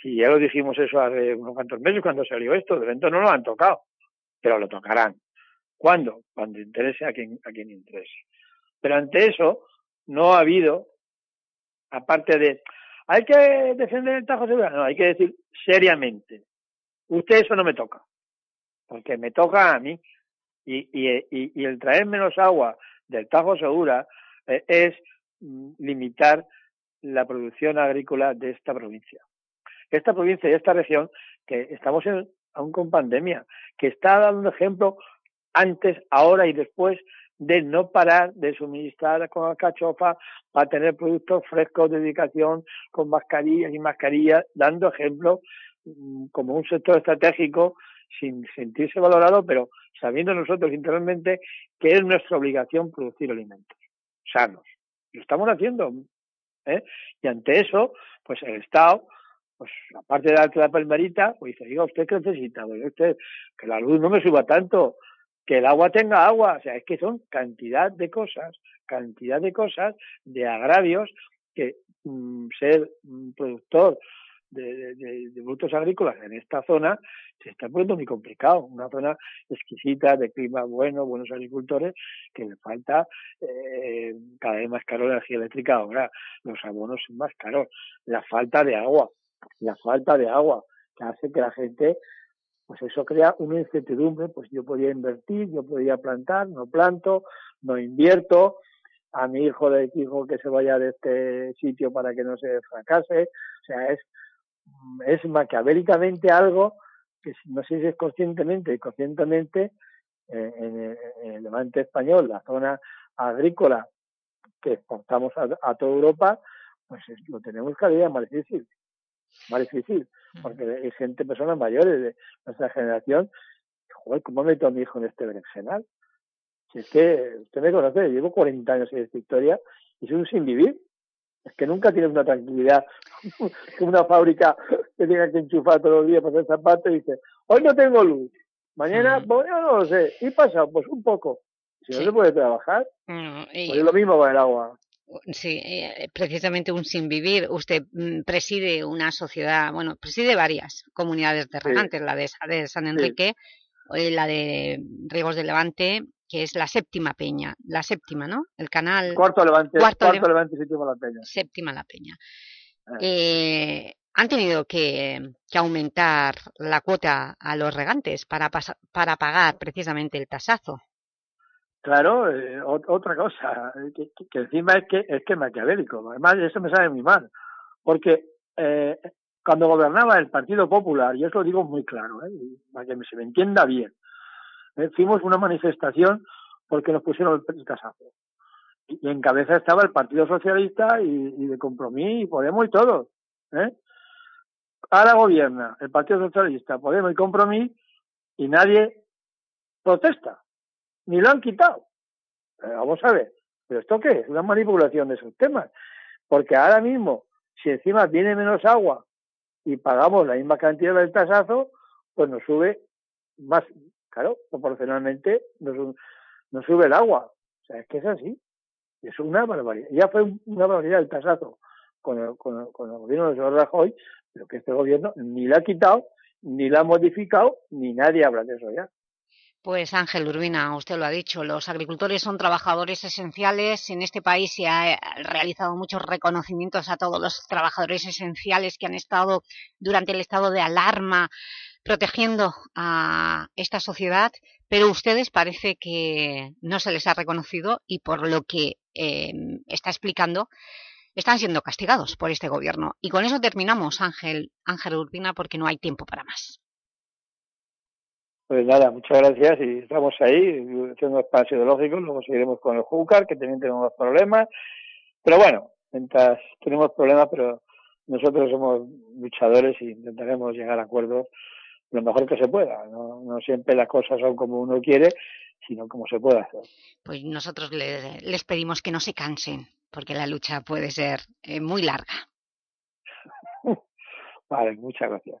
si ya lo dijimos eso hace unos cuantos meses cuando salió esto, de evento no lo han tocado, pero lo tocarán. ¿Cuándo? Cuando interese a quien, a quien interese. Pero ante eso, no ha habido, aparte de, hay que defender el Tajo Segura, no, hay que decir seriamente, usted eso no me toca, porque me toca a mí, y, y, y, el traer menos agua del Tajo Segura eh, es mm, limitar la producción agrícola de esta provincia. Esta provincia y esta región, que estamos en, aún con pandemia, que está dando ejemplo antes, ahora y después de no parar de suministrar con alcachofa para tener productos frescos de dedicación con mascarillas y mascarillas, dando ejemplo mm, como un sector estratégico sin sentirse valorado, pero sabiendo nosotros internamente que es nuestra obligación producir alimentos sanos. Lo estamos haciendo. ¿eh? Y ante eso, pues el Estado pues aparte de darte la palmerita, pues dice, diga, ¿usted qué necesita? Pues usted, que la luz no me suba tanto, que el agua tenga agua, o sea, es que son cantidad de cosas, cantidad de cosas, de agravios, que mm, ser un productor de, de, productos agrícolas en esta zona se está poniendo muy complicado. Una zona exquisita, de clima bueno, buenos agricultores, que le falta eh, cada vez más caro la energía eléctrica. Ahora, los abonos son más caros, la falta de agua la falta de agua, que hace que la gente, pues eso crea una incertidumbre, pues yo podía invertir, yo podía plantar, no planto, no invierto, a mi hijo le digo que se vaya de este sitio para que no se fracase, o sea, es, es maquiavélicamente algo que no sé si es conscientemente conscientemente eh, en, el, levante español, la zona agrícola que exportamos a, toda Europa, pues lo tenemos cada día más difícil más difícil, porque hay gente, personas mayores de nuestra generación, joder, ¿cómo meto a mi hijo en este berenjenal? Si es que usted me conoce, llevo 40 años en esta historia y soy un sin vivir. Es que nunca tienes una tranquilidad como una fábrica que tenga que enchufar todos los días para hacer zapatos y dice, hoy no tengo luz, mañana, pues yo no lo sé, y pasa, pues un poco. Si no se puede trabajar, pues es lo mismo con el agua. Sí, eh, precisamente un sin vivir. Usted mm, preside una sociedad, bueno, preside varias comunidades de regantes, la de, San Enrique, eh, la de Riegos de Levante, que es la séptima peña, la séptima, ¿no? El canal... Cuarto Levante, cuarto, Levante, séptima la peña. Séptima la peña. Ah. Eh, han tenido que, aumentar la cuota a los regantes para, para pagar precisamente el tasazo. Claro, eh, otra cosa, que, encima es que es que maquiavélico. Además, eso me sabe muy mal, porque eh, cuando gobernaba el Partido Popular, y eso lo digo muy claro, eh, para que se me entienda bien, eh, fuimos una manifestación porque nos pusieron el casazo. Y, en cabeza estaba el Partido Socialista y, de Compromís y Podemos y todo. ¿eh? Ahora gobierna el Partido Socialista, Podemos y Compromís y nadie protesta ni lo han quitado. Eh, vamos a ver, ¿pero esto qué es? Una manipulación de esos temas. Porque ahora mismo, si encima viene menos agua y pagamos la misma cantidad del tasazo, pues nos sube más, claro, proporcionalmente nos, nos sube el agua. O sea, es que es así. Es una barbaridad. Ya fue una barbaridad el tasazo con el, con el, con el gobierno de señor Rajoy, pero que este gobierno ni la ha quitado, ni la ha modificado, ni nadie habla de eso ya. Pues Ángel Urbina, usted lo ha dicho, los agricultores son trabajadores esenciales. En este país se ha eh, realizado muchos reconocimientos a todos los trabajadores esenciales que han estado durante el estado de alarma protegiendo a esta sociedad, pero ustedes parece que no se les ha reconocido y por lo que eh, está explicando, están siendo castigados por este gobierno. Y con eso terminamos, Ángel, Ángel Urbina, porque no hay tiempo para más. Pues nada, muchas gracias y estamos ahí, haciendo espacio ideológico, luego seguiremos con el Júcar, que también tenemos problemas, pero bueno, mientras tenemos problemas, pero nosotros somos luchadores y intentaremos llegar a acuerdos lo mejor que se pueda. No, no siempre las cosas son como uno quiere, sino como se puede hacer. Pues nosotros les, les pedimos que no se cansen, porque la lucha puede ser eh, muy larga. vale, muchas gracias.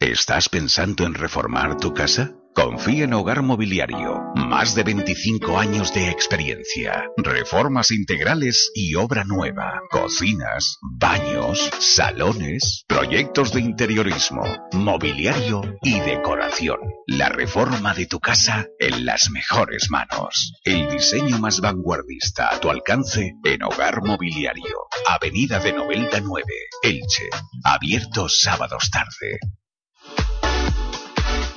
¿Estás pensando en reformar tu casa? Confía en Hogar Mobiliario. Más de 25 años de experiencia. Reformas integrales y obra nueva. Cocinas, baños, salones, proyectos de interiorismo, mobiliario y decoración. La reforma de tu casa en las mejores manos. El diseño más vanguardista a tu alcance en Hogar Mobiliario. Avenida de Novelda 9, Elche. Abierto sábados tarde.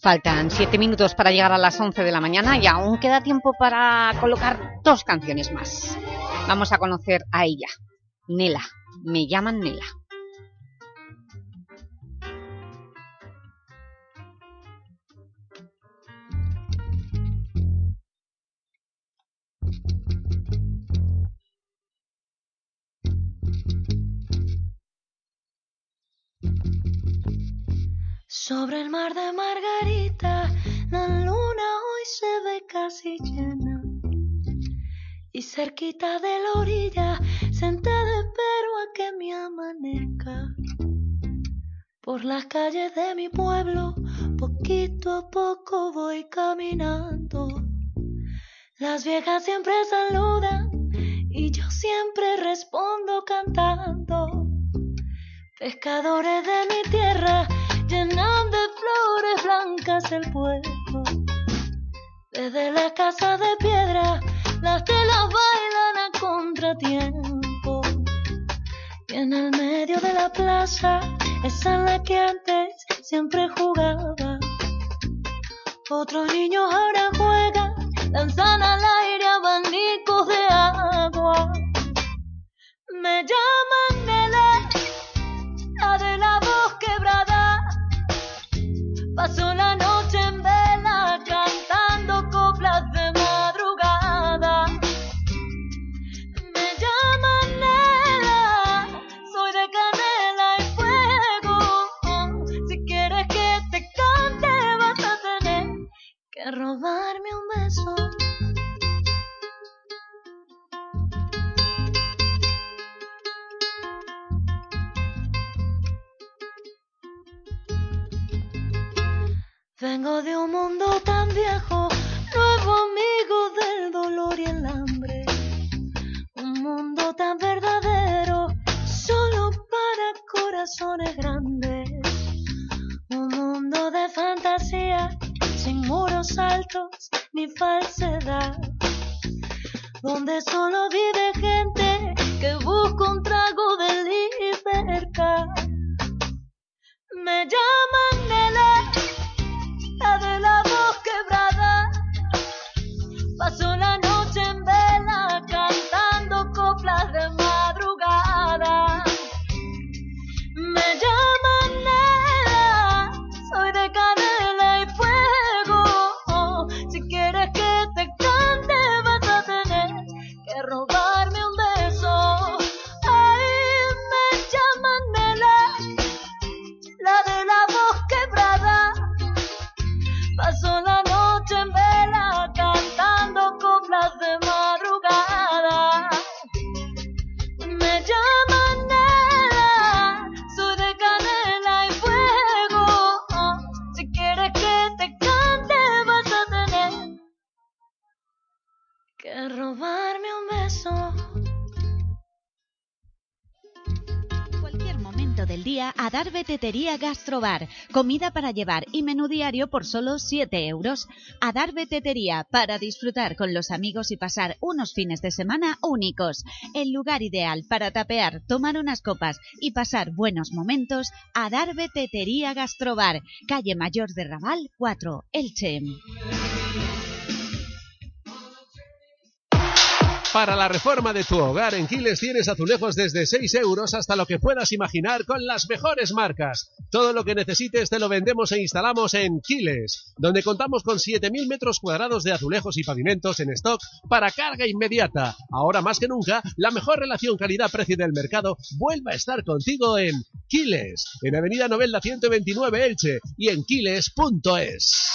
Faltan siete minutos para llegar a las 11 de la mañana y aún queda tiempo para colocar dos canciones más. Vamos a conocer a ella, Nela. Me llaman Nela. Sobre el mar de Margarita, la luna hoy se ve casi llena. Y cerquita de la orilla, sentada espero a que me amanezca. Por las calles de mi pueblo, poquito a poco voy caminando. Las viejas siempre saludan y yo siempre respondo cantando. Pescadores de mi tierra, llenan de flores blancas el pueblo. Desde la casa de piedra, las telas bailan a contratiempo. Y en el medio de la plaza, esa en la que antes siempre jugaba. Otros niños ahora juegan, lanzan al aire abanicos de agua. Me llaman Nela, la de la voz De un mundo tan viejo, nuevo amigo del dolor y el hambre. Un mundo tan verdadero, solo para corazones grandes. Un mundo de fantasía sin muros altos ni falsedad, donde solo vive gente que busca un trago de libertad. Me llaman Nele, del día a dar Betetería Gastrobar. Comida para llevar y menú diario por solo 7 euros. A dar Betetería para disfrutar con los amigos y pasar unos fines de semana únicos. El lugar ideal para tapear, tomar unas copas y pasar buenos momentos. A dar Betetería Gastrobar. Calle Mayor de Raval 4, Elche. Para la reforma de tu hogar en Quiles tienes azulejos desde 6 euros hasta lo que puedas imaginar con las mejores marcas. Todo lo que necesites te lo vendemos e instalamos en Quiles, donde contamos con 7.000 metros cuadrados de azulejos y pavimentos en stock para carga inmediata. Ahora más que nunca, la mejor relación calidad-precio del mercado vuelve a estar contigo en Quiles, en Avenida Novelda 129 Elche y en quiles.es.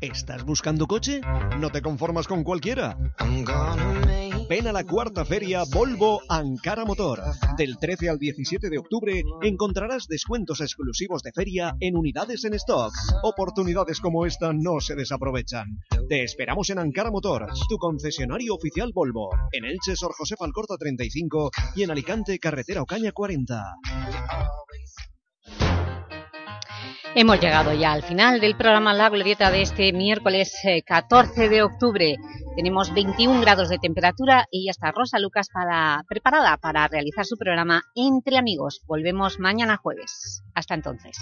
¿Estás buscando coche? ¿No te conformas con cualquiera? Ven a la cuarta feria Volvo Ankara Motor. Del 13 al 17 de octubre encontrarás descuentos exclusivos de feria en unidades en stock. Oportunidades como esta no se desaprovechan. Te esperamos en Ankara Motor, tu concesionario oficial Volvo. En Elche, Sor José Alcorta 35 y en Alicante, Carretera Ocaña 40. Hemos llegado ya al final del programa La Glorieta de este miércoles eh, 14 de octubre. Tenemos 21 grados de temperatura y ya está Rosa Lucas para, preparada para realizar su programa Entre Amigos. Volvemos mañana jueves. Hasta entonces.